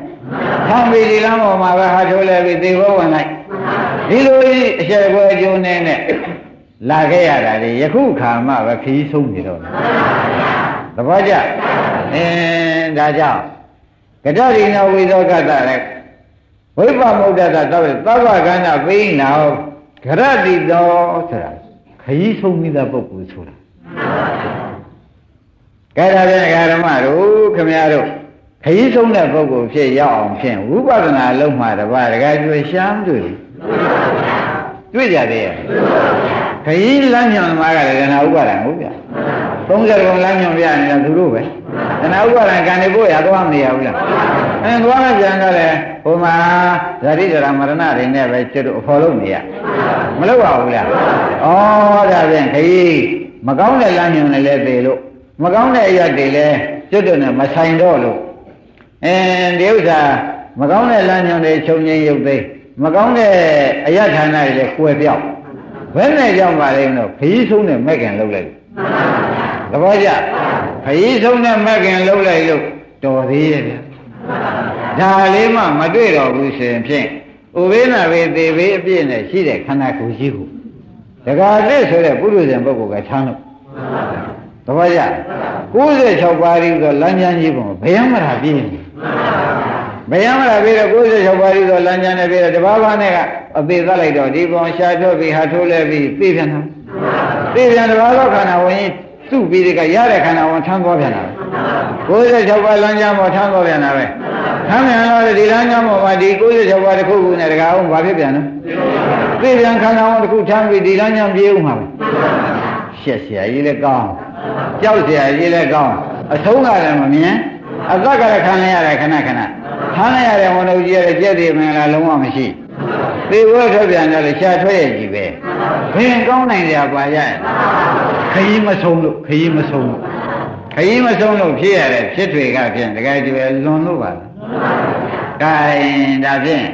ထမ်းပြီးဒီလမ်းပေါ်မှာပဲဟာထိုးလဲပြီးသေဘောဝင်လိုက် ဒီလိုကြီးအရှက်ပွဲအကျိုးနဲ့နဲ့လာခဲ့ရတာလေယခုခါမှပဲခီးဆုံးနေတော့သဘောကျအင်းဒါကြောင့်ကတ္တရိနာဝိသောကတ္တလည်းဝိပ္ပမုဒ္ဒတာတော့သဗ္ဗကန္နာပိဏောဂရတိတော်ဆိုတာခရီးဆုံးမိတဲ့ပုဂ္ဂိုလ်ဆိုတာကဲဒါဖြင့်ဓမ္မတို့ခမရတို့ခရီးဆုံးတဲ့ပုဂ္ဂိုလ်ဖြစ်ရောက်အောင်ဖြင့်ဝိပဿနာလုံးမှတပါးတကယ်ကျွေးရှားမတွေ့ဘူး တွေ့ကြသေးရဲ့ခရီးလမ်းညွန်သမားကလည်းဒနာဥပါဒံဟုတ်ဗျာ30ကုံလမ်းညွန်ပြနေတာသူတို့ပဲဒနာဥပါဒံကံနေဖို့ရသွားမနေရဘူးလားအဲသွားမှပြန်ကြတယ်ဟိုမှာဇာတိဒရာမရဏတွေနဲ့ပဲကျွတ်တို့အဖော်လို့နေရမလုပ်ပါဘူးလားဩဒါဖြင့်ခရီးမကောင်းတဲ့လမ်းညွန်လည်းလဲသေးလို့မကောင်းတဲ့အရာတွေလည်းကျွတ်တို့နဲ့မဆိုင်တော့လို့အဲဒီဥစ္စာမကောင်းတဲ့လမ်းညွန်တွေချုပ်ငိမ့်ရုပ်သိမ ကောင်းတဲ့အရာဌာနတွေလည်းကွယ်ပြောက်ဘယ်နဲ့ကြောင့်ပါလဲတော့ခရီးဆုံးနဲ့မဲ့ခင်လှုပ်လိုက်သဘောကျခရီးဆုံးနဲ့မဲ့ခင်လှုပ်လိုက်လို့တော်သေးရဲ့ဗျဒါလေးမှမတွေ့တော့ဘူးဆိုရင်ဖြင့်ဥပေနာဘေသေဘေအပြည့်နဲ့ရှိတဲ့ခန္ဓာကိုယ်ကြီးကိုဒကာလက်ဆိုတဲ့ပုရုဇဉ်ပုဂ္ဂိုလ်ကချမ်းလို့သဘောကျ96ပါးရီဆိုလမ်းကျမ်းကြီးပုံဘယ်မှမတာပြည့်နေဘ ယ်မှမတာပြည့်တော့96ပါးရီဆိုလမ်းကျမ်းနဲ့ပြည့်တော့တဘာဘာနဲ့ကအသေးသလိုက်တော့ဒီပုံရှားထုတ်ပြီးဟာထိုးလဲပြီးသိပြန်တာသိပြန်တဘာသောခန္ဓာဝင်သူ့ပြီးဒီကရတဲ့ခန္ဓာဝင်ထမ်းသွားပြန်တာ96ပါးလမ်းကျမ်းပေါ်ထမ်းသွားပြန်တာပဲထမ်းပြန်တော့ဒီလမ်းကျမ်းပေါ်မှာဒီ96ပါးတစ်ခုခုနဲ့တကားအောင်ဘာဖြစ်ပြန်လဲသိပြန်ခန္ဓာဝင်တစ်ခုထမ်းပြီးဒီလမ်းကျမ်းပြေးဦးမှာပဲရှက်เสียကြီးလည်းကောင်းကြောက်เสียကြီးလည်းကောင်းအဆုံးကလည်းမမြင်အသက်ကလည်းခံရရတယ်ခဏခဏ ခံရရတယ်ဝန်တော်ကြီးရဲ့ကြက်တည်မင်္ဂလာလုံးဝမရှိသေဝထွက်ပြန်တော့ရှားထွက်ရကြီးပဲဘယ်ကောင်းနိုင်ကြပါရဲ့ခရီးမဆုံးလို့ခရီးမဆုံးလို့ခရီးမဆုံးလို့ဖြစ်ရတယ်ဖြစ်တွေကဖြင့်တကယ်ကျွယ်လွန်လို့ပါလားကဲဒါဖြင့်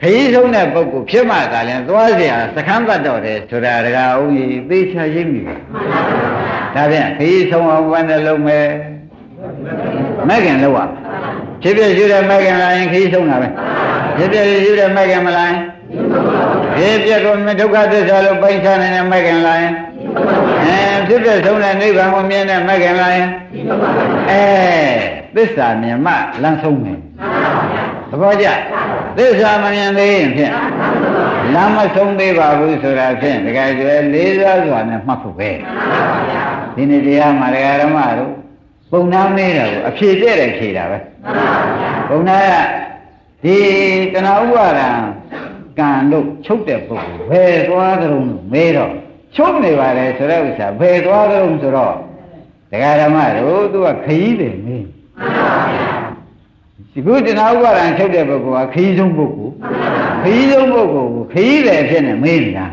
ခရီးဆုံးတဲ့ပုဂ္ဂိုလ်ဖြစ်မှသာလဲသွားเสียစခန်းပတ်တော့တယ်ဆိုတာတကားဦးကြီးသိချရိပ်မိပါဒါဖြင့်ခရီးဆုံးအောင်ဘယ်နဲ့လုံးမဲ့မဲ့ခင်လောက်ရ ဖြစ်ဖြစ်ရှိတဲ့မဲ့ခင်လာရင်ခရီးဆုံးတာပဲဖြစ်ဖြစ်ရှိတဲ့မဲ့ခင်မလာရင်ဖြစ်ဖြစ်ကိုဒုက္ခသစ္စာလို့ပိုင်ချနေတဲ့မဲ့ခင်လာရင်အဲဖြစ်ဖြစ်ဆုံးတဲ့နိဗ္ဗာန်ကိုမြင်တဲ့မဲ့ခင်လာရင်အဲသစ္စာမြင်မှလမ်းဆုံးမယ်သဘောကျသစ္စာမမြင်သေးရင်ဖြင့်လမ်းမဆုံးသေးပါဘူးဆိုတာဖြင့်တကယ်ကျွဲလေးစားစွာနဲ့မှတ်ဖို့ပဲဒီနေ့တရားမှာတရားဓမ္မတို့ ပုံနာမေးတာကိုအဖြေတဲ့တယ်ဖြေတာပဲပုံနာကဒီတဏှာဥပါဒံကံလို့ချုပ်တဲ့ပုဂ္ဂိုလ်ဘယ်သွားကြုံလို့မေးတော့ချုပ်နေပါလေဆိုတဲ့ဥစ္စာဘယ်သွားကြုံဆိုတော့တရားဓမ္မတို့သူကခရီးတယ်မေးဒီခုတဏှာဥပါဒံချုပ်တဲ့ပုဂ္ဂိုလ်ကခရီးဆုံးပုဂ္ဂိုလ်ခရီးဆုံးပုဂ္ဂိုလ်ကိုခရီးတယ်ဖြစ်နေမေးနေတာ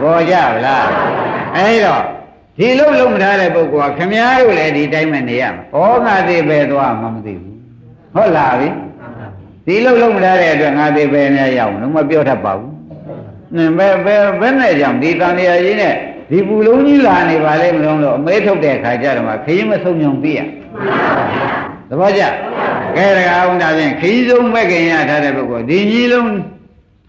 ပေါ်ကြဗလားအဲဒီတော့ ဒီလုံးလုံးမထားတဲ့ပုဂ္ဂိုလ်ကခမည်းတော်လည်းဒီတိုင်းမှနေရမှာ။ဩငါသေးပဲသွားမှမသိဘူး။ဟုတ်လားဗျ။ဒီလုံးလုံးမထားတဲ့အတွက်ငါသေးပဲနဲ့ရောက်လို့မပြောတတ်ပါဘူး။နင်ပဲပဲဘယ်နဲ့ကြောင့်ဒီတန်တရားကြီးနဲ့ဒီပူလုံးကြီးလာနေပါလေမလို့တော့အမဲထုတ်တဲ့ခါကျတော့မှခရင်မဆုံးညုံပြရ။သဘောကျ။ကဲဒါအောင်ဒါဖြင့်ခရီးဆုံးမဲ့ခင်ရထားတဲ့ပုဂ္ဂိုလ်ဒီကြီးလုံး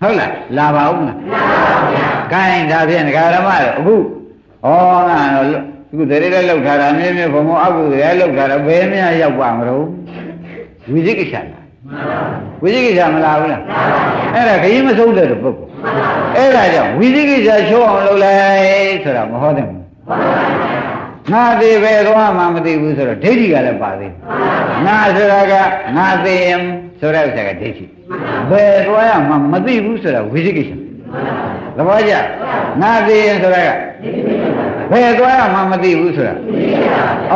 ဟုတ်လားလာပါဦးလား။လာပါဗျာ။ကဲဒါဖြင့်ဒကာဓမ္မတော့အခု ဩငါတော့ခုတရေလည်းလောက်ထားတာမြင်းမြင်းဘုံဘုံအကုသိုလ်လည်းလောက်ထားတာဘယ်မြရောက်ပါမလို့ဝိသိကိစ္စလားဝိသိကိစ္စမလားဘူးလားအဲ့ဒါခရီးမဆုံးတဲ့ပုဂ္ဂိုလ်အဲ့ဒါကြောင့်ဝိသိကိစ္စချိုးအောင်လုပ်လိုက်ဆိုတာမဟုတ်တယ်ငါသေးပဲသွားမှမသိဘူးဆိုတော့ဒိဋ္ဌိကလည်းပါသေးငါဆိုတာကငါသေးရင်ဆိုတဲ့ဥစ္စာကဒိဋ္ဌိဘယ်သွားရမှမသိဘူးဆိုတာဝိသိကိစ္စ သဘောကျငါသေးရင်ဆိုတာကဘယ်သွားရမှမသိဘူးဆိုတာဩ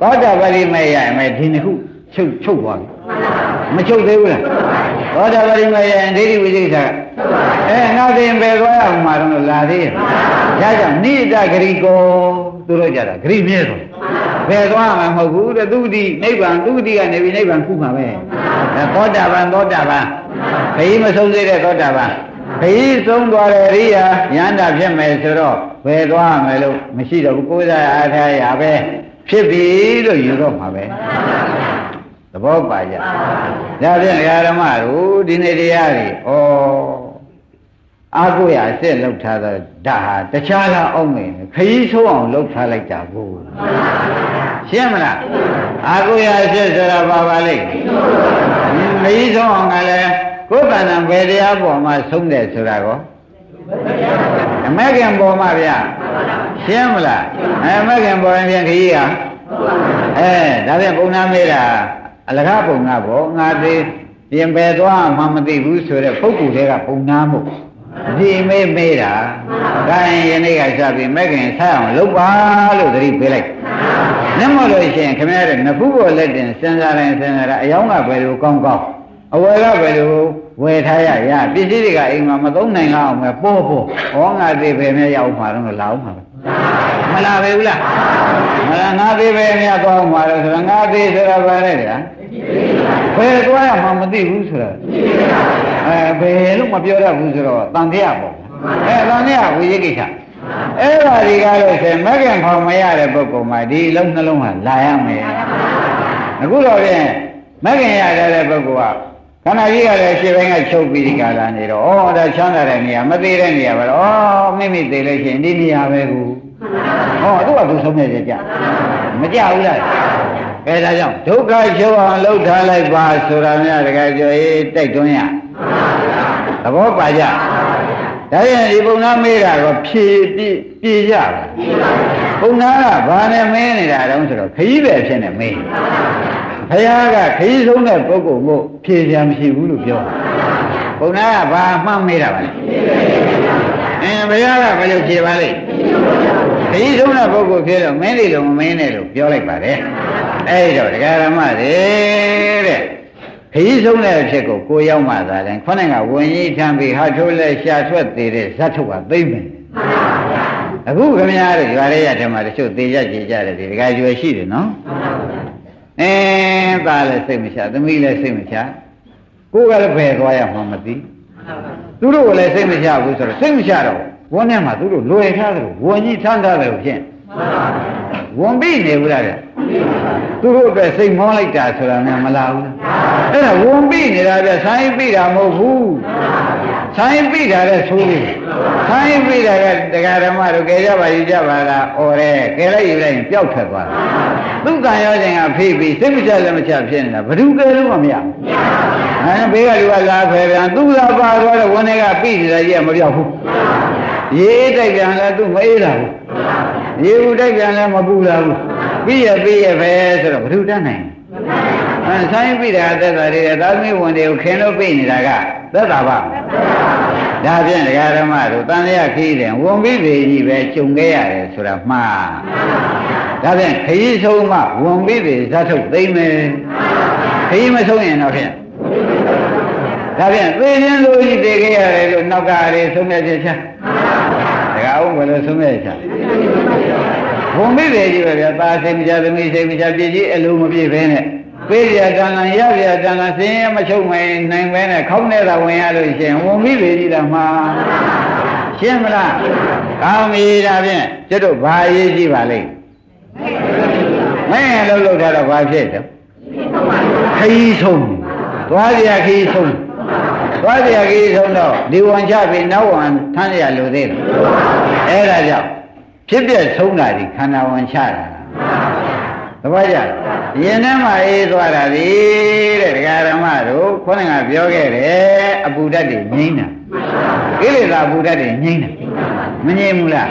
သောတာပတိမေရရင်မဒီနှစ်ခုချုပ်ချုပ်သွားပြီမချုပ်သေးဘူးလားသောတာပတိမေရရင်ဒိဋ္ဌိဝိသိကိစ္စကအဲငါသေးရင်ဘယ်သွားရမှတော့လာသေးရဲ့ဒါကြောင့်နိဒဂရိကောသူတို့ကြတာဂရိမြဲဆိုဘယ်သွားမှမဟုတ်ဘူးတဲ့သူတိနိဗ္ဗာန်သူတိကနေပြီးနိဗ္ဗာန်ခုမှာပဲသောတာပန်သောတာပန်ဘယ်မဆုံးသေးတဲ့သောတာပန် ခရီးဆုံးသွားတဲ့ရိယာဉာဏ်တာဖြစ်မယ်ဆိုတော့ဘယ်သွားမယ်လို့မရှိတော့ဘူးကိုယ်စားအားထားရပဲဖြစ်ပြီလို့ယူတော့မှာပဲသဘောပါကြဒါဖြင့်ဓမ္မတို့ဒီနေ့တရားတွေဩအာကိုရအစ်စ်လောက်ထားတော့ဒါဟာတခြားလားအောင်မယ်ခရီးဆုံးအောင်လောက်ထားလိုက်တာကိုရှင်းမလားအာကိုရအစ်စ်ဆိုတာဘာပါလိမ့်မကြီးဆုံးအောင်ကလည်း ကိုယ်တဏ္ဍဘယ်တရားပေါ်မှာဆုံးတယ်ဆိုတာကောအမကင်ပေါ်မှာဗျရှင်းမလားအမကင်ပေါ်ရင်ခကြီးကအဲဒါပြန်ပုံနာမေးတာအလကားပုံနာပေါ့ငါသေးပြင်ပယ်သွားမှမသိဘူးဆိုတဲ့ပုဂ္ဂိုလ်တွေကပုံနာမှုဒီမေးမေးတာဒါရင်ယနေ့ကစပြီးမကင်ဆက်အောင်လုပ်ပါလို့သတိပေးလိုက်နမလို့ရှိရင်ခင်ဗျားတို့နဖူးပေါ်လက်တင်စဉ်းစားတိုင်းစဉ်းစားတာအယောင်းကဘယ်လိုကောင်းကောင်း အဝယ်ကဘယ်လိုဝယ်ထားရရပစ္စည်းတွေကအိမ်မှာမသုံးနိုင်လောက်အောင်ပဲပို့ပို့ဟောငါသေးပဲမြရောက်မှာတော့လာအောင်မှာမလာပဲဘူးလားမလာငါသေးပဲမြသွားအောင်မှာတော့ဆိုတော့ငါသေးဆိုတာဘာလဲဗျာဘယ်သွားရမှမသိဘူးဆိုတာအဲဘယ်လို့မပြောရဘူးဆိုတော့တန်တရားပေါ့အဲတန်တရားဝိရိကိစ္စအဲ့ဒါဒီကားလို့ဆိုမဂ္ဂင်ဖောင်မရတဲ့ပုဂ္ဂိုလ်မှာဒီလုံးနှလုံးဟာလာရမယ်အခုတော့ဖြင့်မဂ္ဂင်ရတဲ့ပုဂ္ဂိုလ်က ခန္ဓာကြီးကလည်းရှေ့ပိုင်းကချုပ်ပြီးဒီကလာနေတော့ဩဒါချမ်းသာတဲ့နေရာမသေးတဲ့နေရာပဲဩမိမိသေးလို့ရှိရင်ဒီနေရာပဲကူဟောသူကသူဆုံးနေကြကြမကြဘူးလားအဲဒါကြောင့်ဒုက္ခချုပ်အောင်လှုပ်ထားလိုက်ပါဆိုတာများတကယ်ပြောရေးတိုက်တွန်းရသဘောပါကြဒါရင်ဒီပုံနာမေးတာကဖြည့်ပြည့်ပြည့်ရပုံနာကဘာနဲ့မင်းနေတာတုံးဆိုတော့ခကြီးပဲဖြစ်နေမင်း ဘုရားကခရီးဆုံးတဲ့ပုဂ္ဂိုလ်ကိုဖြေပြန်မရှိဘူးလို့ပြောဘုရားကဘာမှတ်မေးတာပါလဲအင်းဘုရားကဘယ်လိုဖြေပါလိမ့်ခရီးဆုံးတဲ့ပုဂ္ဂိုလ်ဖြစ်တော့မင်းလေးလုံးမမင်းနဲ့လို့ပြောလိုက်ပါတယ်အဲ့တော့တရားဓမ္မတွေတဲ့ခရီးဆုံးတဲ့အဖြစ်ကိုကိုရောက်မှသာတယ်ခေါင်းကဝင်ကြီးထမ်းပြီးဟာထိုးလက်ရှာထွက်သေးတဲ့ဇတ်ထုတ်ကသိမ့်မယ်အခုခင်ဗျားတို့ရွာရဲရတဲ့မှာတချို့သေးကြကြကြတယ်ဒီတကယ်ရွယ်ရှိတယ်နော် အဲသားလည်းစိတ်မချသမီးလည်းစိတ်မချကိုယ်ကလည်းဘယ်သွားရမှမသိသူတို့ကလည်းစိတ်မချဘူးဆိုတော့စိတ်မချတော့ဝန်းထဲမှာသူတို့လွယ်ထားတယ်ဝန်ကြီးထမ်းထားတယ်ဖြင့်ဝန်ပြီးနေဘူးလားတဲ့သူတို့အတွက်စိတ်မောလိုက်တာဆိုတာများမလားဘူးအဲ့ဒါဝန်ပြီးနေတာပြဆိုင်ပြီးတာမဟုတ်ဘူး ဆိုင်ပြီးတာလည်းဆိုးတယ်ဆိုင်ပြီးတာကတရားဓမ္မတို့ကဲကြပါယူကြပါလားဩရဲကဲလိုက်ယူလိုက်ရင်ပျောက်ထွက်သွားတယ်သူကံရောခြင်းကဖိပြီးစိတ်မချလည်းမချဖြစ်နေတာဘ ᱹ ကဲလို့မမရဘူးအဲဘေးကလူကလာဖယ်ပြန်သူသာပါသွားတဲ့ဝန်တွေကပြီးနေတာကြီးကမပြောက်ဘူးရေးတိုက်ပြန်လဲသူမအေးတာဘူးရေဘူးတိုက်ပြန်လဲမပူလာဘူးပြီးရပြီးရပဲဆိုတော့ဘ ᱹ တတ်နိုင် အဲဆိုင်ပြီးတာသက်သာတွေသာသမီဝန်တွေကိုခင်လို့ပြီးနေတာကသက်သာပါဒါဖြင့်ဒကာဓမ္မတို့တန်လျခီးတယ်ဝန်ပြီးပြီကြီးပဲကြုံခဲ့ရတယ်ဆိုတာမှားဒါဖြင့်ခရီးဆုံးမှဝန်ပြီးပြီဇတ်ထုတ်သိမ့်မယ်ခရီးမဆုံးရင်တော့ဖြင့်ဒါဖြင့်သေခြင်းလိုကြီးတည်ခဲ့ရတယ်လို့နောက်ကရေဆုံးမြတ်ချက်ချဒကာအောင်ဘယ်လိုဆုံးမြတ်ချက်ဘုံမိတယ်ကြီးပဲဗျာသာစိတ်မချသမီးစိတ်မချပြည့်ကြီးအလိုမပြည့်ပဲနဲ့ ပေးရတန်လန်ရရတန်လန်စင်းရမချုပ်မနိုင်ပဲနဲ့ခေါင်းနဲ့သာဝင်ရလို့ရှင်ဝန်မိတယ်ကြီးတာမှာရှင်းမလားကောင်းပြီဒါဖြင့်ကျွတ်တို့ဘာအရေးကြီးပါလိမ့်မင်းရလို့လို့ထားတော့ဘာဖြစ်တော့ခရီးဆုံးသွားကြခရီးဆုံးသွားကြခရီးဆုံးတော့ဒီဝန်ချပြီးနောက်ဝန်ထမ်းရလို့သေးတယ်အဲ့ဒါကြောင့်ဖြစ်ပြဆုံးတာဒီခန္ဓာဝန်ချတာသ ဘောကျရင်ထဲမှာအေးသွားတာဒီတဲ့ဒကာဓမ္မတို့ခေါင်းကပြောခဲ့တယ်အပူဓာတ်တွေငြိမ့်တာကိလေသာအပူဓာတ်တွေငြိမ့်တာမငြိမ့်ဘူးလား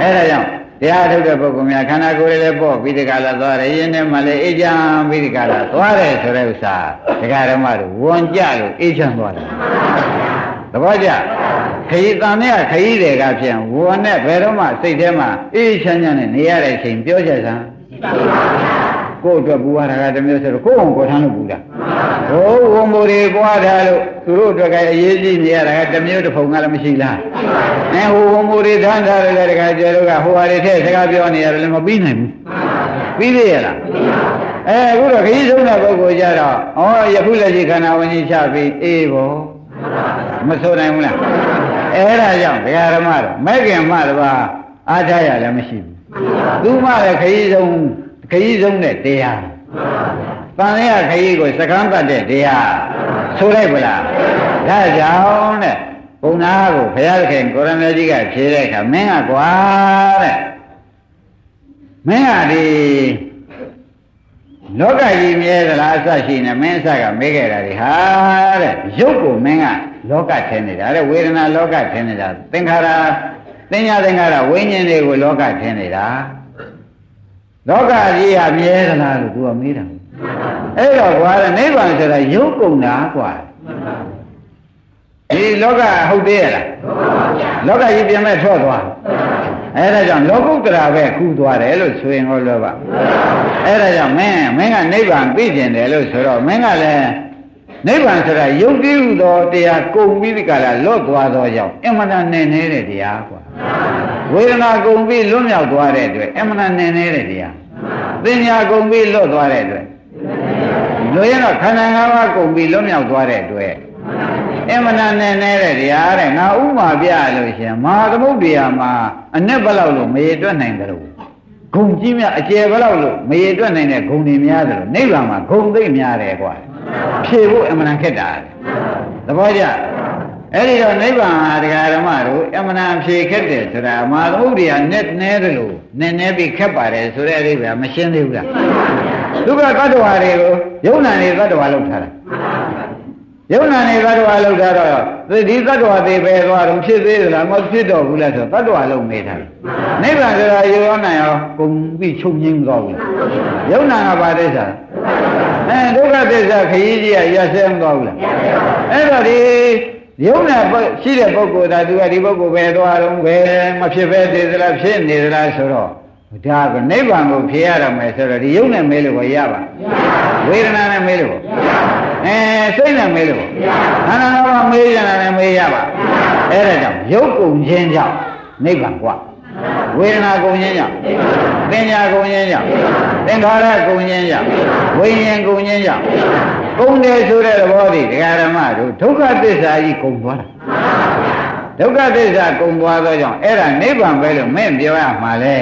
အဲ့ဒါကြောင့်တရားထုတ်တဲ့ပုဂ္ဂိုလ်များခန္ဓာကိုယ်လေးပေါ့ပြီးဒီကလာသွားတယ်ရင်ထဲမှာလည်းအေးချမ်းပြီးဒီကလာသွားတယ်ဆိုတဲ့ဥစ္စာဒကာဓမ္မတို့ဝန်ကြလို့အေးချမ်းသွားတယ်သဘောကျခရီးတန်တဲ့ခရီးတွေကဖြင့်ဝေါ်နဲ့ဘယ်တော့မှစိတ်ထဲမှာအေးချမ်းချမ်းနဲ့နေရတဲ့အချိန်ပြောကြစမ်း ကိုယ့်အတွက်ပူရတာကတမျိုးဆိုတော့ကိုယ့်အောင်ကိုထမ်းလို့ပူတာဟိုးဝန်မိုးတွေပွားထားလို့သူတို့အတွက်ကအရေးကြီးနေရတာကတမျိုးတစ်ဖုံကလည်းမရှိလားအဲဟိုဝန်မိုးတွေထမ်းထားတယ်တခါကျတော့ကဟိုဟာတွေထည့်စကားပြောနေရတယ်လည်းမပြီးနိုင်ဘူးပြီးသေးရလားအဲအခုတော့ခရီးဆုံးတဲ့ပုဂ္ဂိုလ်ကြတော့ဩယခုလက်ရှိခန္ဓာဝင်ကြီးချပြီးအေးဘောမဆိုနိုင်ဘူးလားအဲ့ဒါကြောင့်ဒကာရမတော့မဲ့ခင်မှတပါအားထားရလည်းမရှိဘူး သူမှလည်းခရီးဆုံးခရီးဆုံးတဲ့တရားတန်ရခရီးကိုစကမ်းပတ်တဲ့တရားဆိုလိုက်ဗလားဒါကြောင့်တဲ့ဘုံနာကိုဘုရားခင်ကိုရမကြီးကဖြေတဲ့အခါမင်းကကွာတဲ့မင်းကဒီလောကကြီးမြဲသလားအစရှိနေမင်းအစကမေးခဲ့တာဒီဟာတဲ့ရုပ်ကိုမင်းကလောကထင်နေတာတဲ့ဝေဒနာလောကထင်နေတာသင်္ခါရ သင်ညာသင်္ခါရဝိညာဉ်တွေကိုလောကထင်နေတာလောကကြီးဟာမြဲသလားလို့သူကမေးတာအဲ့တော့ကွာနိဗ္ဗာန်ဆိုတာရုပ်ကုန်တာကွာဒီလောကဟုတ်သေးရလားလောကကြီးပြင်မဲ့ထွက်သွားအဲ့ဒါကြောင့်လောကုတ္တရာပဲခုသွားတယ်လို့ဆိုရင်ဟောလောဘအဲ့ဒါကြောင့်မင်းမင်းကနိဗ္ဗာန်သိကျင်တယ်လို့ဆိုတော့မင်းကလည်းနိဗ္ဗာန်ဆိုတာယုတ်တိဟုသောတရားကုန်ပြီးဒီကလာလွတ်သွားသောကြောင့်အမှန်တန်နေနေတဲ့တရားကွာ ဝေဒနာကုန်ပြီးလွတ်မြောက်သွားတဲ့အတွက်အမှန်တန်နေနေတဲ့တရားပညာကုန်ပြီးလွတ်သွားတဲ့အတွက်လူရင်တော့ခန္ဓာ၅ပါးကုန်ပြီးလွတ်မြောက်သွားတဲ့အတွက်အမှန်တန်နေနေတဲ့တရားတဲ့ငါဥမာပြလို့ရှင်မဟာသမုဒ္ဒရာမှာအ내ဘလောက်လို့မရေတွက်နိုင်တယ်လို့ဂုံကြီးများအကျယ်ဘလောက်လို့မရေတွက်နိုင်တဲ့ဂုံတွေများတယ်လို့နိဗ္ဗာန်မှာဂုံသိမ့်များတယ်ကွာဖြေဖို့အမှန်တန်ခက်တာသဘောကျ အဲ့ဒီတော့နိဗ္ဗာန်ဟာတရားဓမ္မတို့အမှန်တန်ဖြေခက်တယ်ဆိုတာမဟာသမုဒ္ဒရာနဲ့နဲတယ်လို့နည်းနည်းပြီးခက်ပါတယ်ဆိုတဲ့အဓိပ္ပာယ်မရှင်းသေးဘူးလားဒုက္ခတ attva တွေကိုယုံနာနေတ attva လောက်ထားတာယုံနာနေသတ္တဝါလောက်တာတော့ဒီသတ္တဝါသေးပဲသွားတော့ဖြစ်သေးသလားမဖြစ်တော့ဘူးလားဆိုသတ္တဝါလုံးမေးတာနိဗ္ဗာန်ဆိုတာရောနိုင်ရောကုန်ပြီးချုပ်ငင်းသွားဘူးယုံနာကပါတဲ့စားအဲဒုက္ခသစ္စာခရီးကြီးကရဆဲမသွားဘူးလားအဲ့တော့ဒီ ယုံနာရှိတဲ့ပုဂ္ဂိုလ်ဒါသူကဒီပုဂ္ဂိုလ်ပဲသွားတော့ပဲမဖြစ်ပဲသေးသလားဖြစ်နေသလားဆိုတော့ဒါကနိဗ္ဗာန်ကိုဖြေရတော့မယ်ဆိုတော့ဒီယုံနဲ့မဲလို့ကိုရပါဝေဒနာနဲ့မဲလို့အဲစိတ်နဲ့မဲလို့ခန္ဓာငါးပါးမေးရတာနဲ့မေးရပါအဲ့ဒါကြောင့်ယုတ်ကုန်ခြင်းကြောင့်နိဗ္ဗာန်กว่าဝေဒနာကုန်ခြင်းကြောင့်ပညာကုန်ခြင်းကြောင့်သင်္ခါရကုန်ခြင်းကြောင့်ဝိညာဉ်ကုန်ခြင်းကြောင့် ကုန်တယ်ဆိုတဲ့သဘောတည်းဒကာဓမ္မတို့ဒုက္ခသစ္စာကြီးကုန်သွားတာဒုက္ခသစ္စာကုန်သွားသောကြောင့်အဲ့ဒါနိဗ္ဗာန်ပဲလို့မင်းပြောရမှာလေ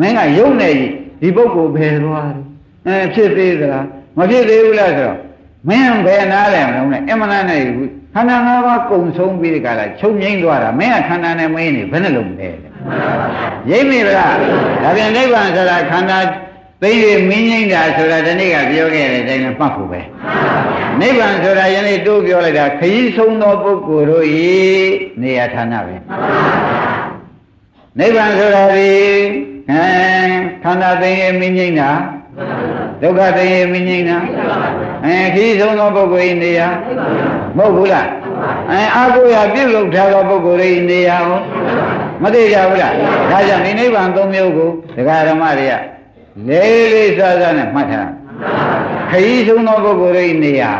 မင်းကယုံနေကြီးဒီပုဂ္ဂိုလ်ဘယ်သွားတယ်အဲဖြစ်သေးသလားမဖြစ်သေးဘူးလားဆိုတော့မင်းဘယ်နားလဲမလို့နဲ့အမှန်တန်နဲ့ခန္ဓာ၅ပါးကုံဆုံးပြီးဒီကလာချုပ်ငိမ့်သွားတာမင်းကခန္ဓာနဲ့မင်းနေဘယ်နှလုံးလဲရိပ်မိဗလားဒါပြန်နိဗ္ဗာန်ဆိုတာခန္ဓာ သိရမင်းငိမ့်တာဆိုတာဒီနေ့ကပြောခဲ့တဲ့အတိုင်းနဲ့မှတ်ဖို့ပဲနိဗ္ဗာန်ဆိုတာယနေ့တိုးပြောလိုက်တာခရီးဆုံးသောပုဂ္ဂိုလ်တို့ဤနေရာဌာနပဲနိဗ္ဗာန်ဆိုတာဒီအဲခန္ဓာသိရမင်းငိမ့်တာဒုက္ခသိရမင်းငိမ့်တာအဲခရီးဆုံးသောပုဂ္ဂိုလ်ဤနေရာမဟုတ်ဘူးလားအဲအာကိုရပြုတ်လုပ်ထားသောပုဂ္ဂိုလ်ဤနေရာဟုတ်မသိကြဘူးလားဒါကြောင့်ဒီနိဗ္ဗာန်သုံးမျိုးကိုဒကာဓမ္မတွေက လေးလေးစားစားနဲ့မှတ်ထားခရီးဆုံးသောပုဂ္ဂိုလ်ဤနေရာ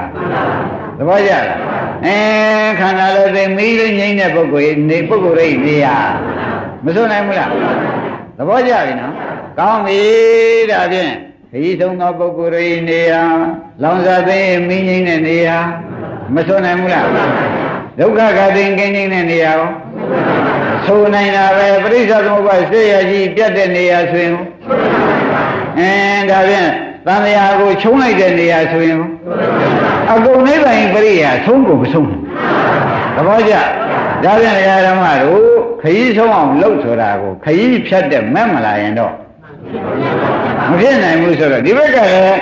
သဘောကျလားအဲခန္ဓာလည်းသိမီးလေးငိမ့်တဲ့ပုဂ္ဂိုလ်ဤနေပုဂ္ဂိုလ်ဤနေရာမစွနိုင်ဘူးလားသဘောကျပြီနော်ကောင်းပြီဒါဖြင့်ခရီးဆုံးသောပုဂ္ဂိုလ်ဤနေရာလောင်စာသိမီးငိမ့်တဲ့နေရာမစွနိုင်ဘူးလားဒုက္ခကတိကင်းနေတဲ့နေရာရောဆိုနိုင်တာပဲပရိစ္ဆေသမုပ္ပါစေရကြီးပြတ်တဲ့နေရာဆိုရင် အင်းဒါဖြင့်သံဃာကိုချုံးလိုက်တဲ့နေရာဆိုရင်အကုန်နိဗ္ဗာန်ပရိယာဆုံးကုန်မဆုံးသဘောကျဒါဖြင့်ဓမ္မတို့ခရီးဆုံးအောင်လှုပ်ဆိုတာကိုခရီးဖြတ်တဲ့မက်မလာရင်တော့မဖြစ်နိုင်ဘူးဆိုတော့ဒီဘက်ကလည်း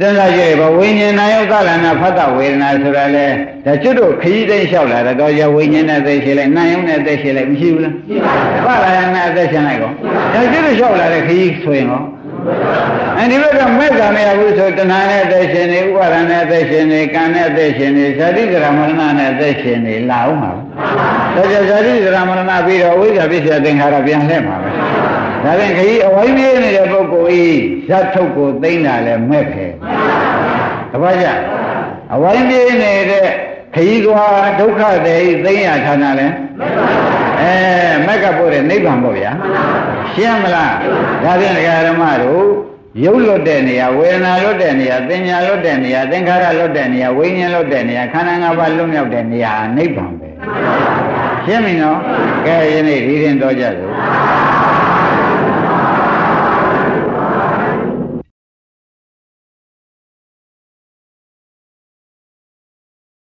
စဉ်းစားကြည့်ပါဝိညာဉ်နာယုတ်ကလနာဖတ်တဝေဒနာဆိုတာလေဒါကျွတ်တို့ခရီးသိမ်းလျှောက်လာတယ်တော့ရဝိညာဉ်နဲ့သိရှိလိုက်နာယုတ်နဲ့သိရှိလိုက်မရှိဘူးလားဖတ်လာရင်အသက်ရှင်လိုက်ကောဒါကျွတ်တို့လျှောက်လာတဲ့ခရီးဆိုရင်ကောအဲဒီဘက်ကမဲ့ကံမရဘူးဆိုတဏှာနဲ့အသက်ရှင်နေဥပါဒဏ်နဲ့အသက်ရှင်နေကံနဲ့အသက်ရှင်နေဇာတိကရမရဏနဲ့အသက်ရှင်နေလာအောင်ပါဒါကြောင့်ဇာတိကရမရဏပြီးတော့ဝိဇ္ဇာပစ္စယသင်္ခါရပြန်လှည့်မှာပဲ ဒါဖြင့်ခကြီးအဝိုင်းပြေးနေတဲ့ပုဂ္ဂိုလ်ဤဇတ်ထုတ်ကိုသိမ့်တာလဲမဲ့ခဲတပတ်ကြအဝိုင်းပြေးနေတဲ့ခကြီးသွားဒုက္ခတွေသိမ့်ရဌာနလဲအဲမက်ကပို့တဲ့နိဗ္ဗာန်ပေါ့ဗျာရှင်းမလားဒါဖြင့်ဒကာရမတို့ရုပ်လွတ်တဲ့နေရာဝေဒနာလွတ်တဲ့နေရာသင်ညာလွတ်တဲ့နေရာသင်္ခါရလွတ်တဲ့နေရာဝိညာဉ်လွတ်တဲ့နေရာခန္ဓာ၅ပါးလွတ်မြောက်တဲ့နေရာနိဗ္ဗာန်ပဲရှင်းပြီနော်ကဲယနေ့ဒီရင်တော့ကြစို့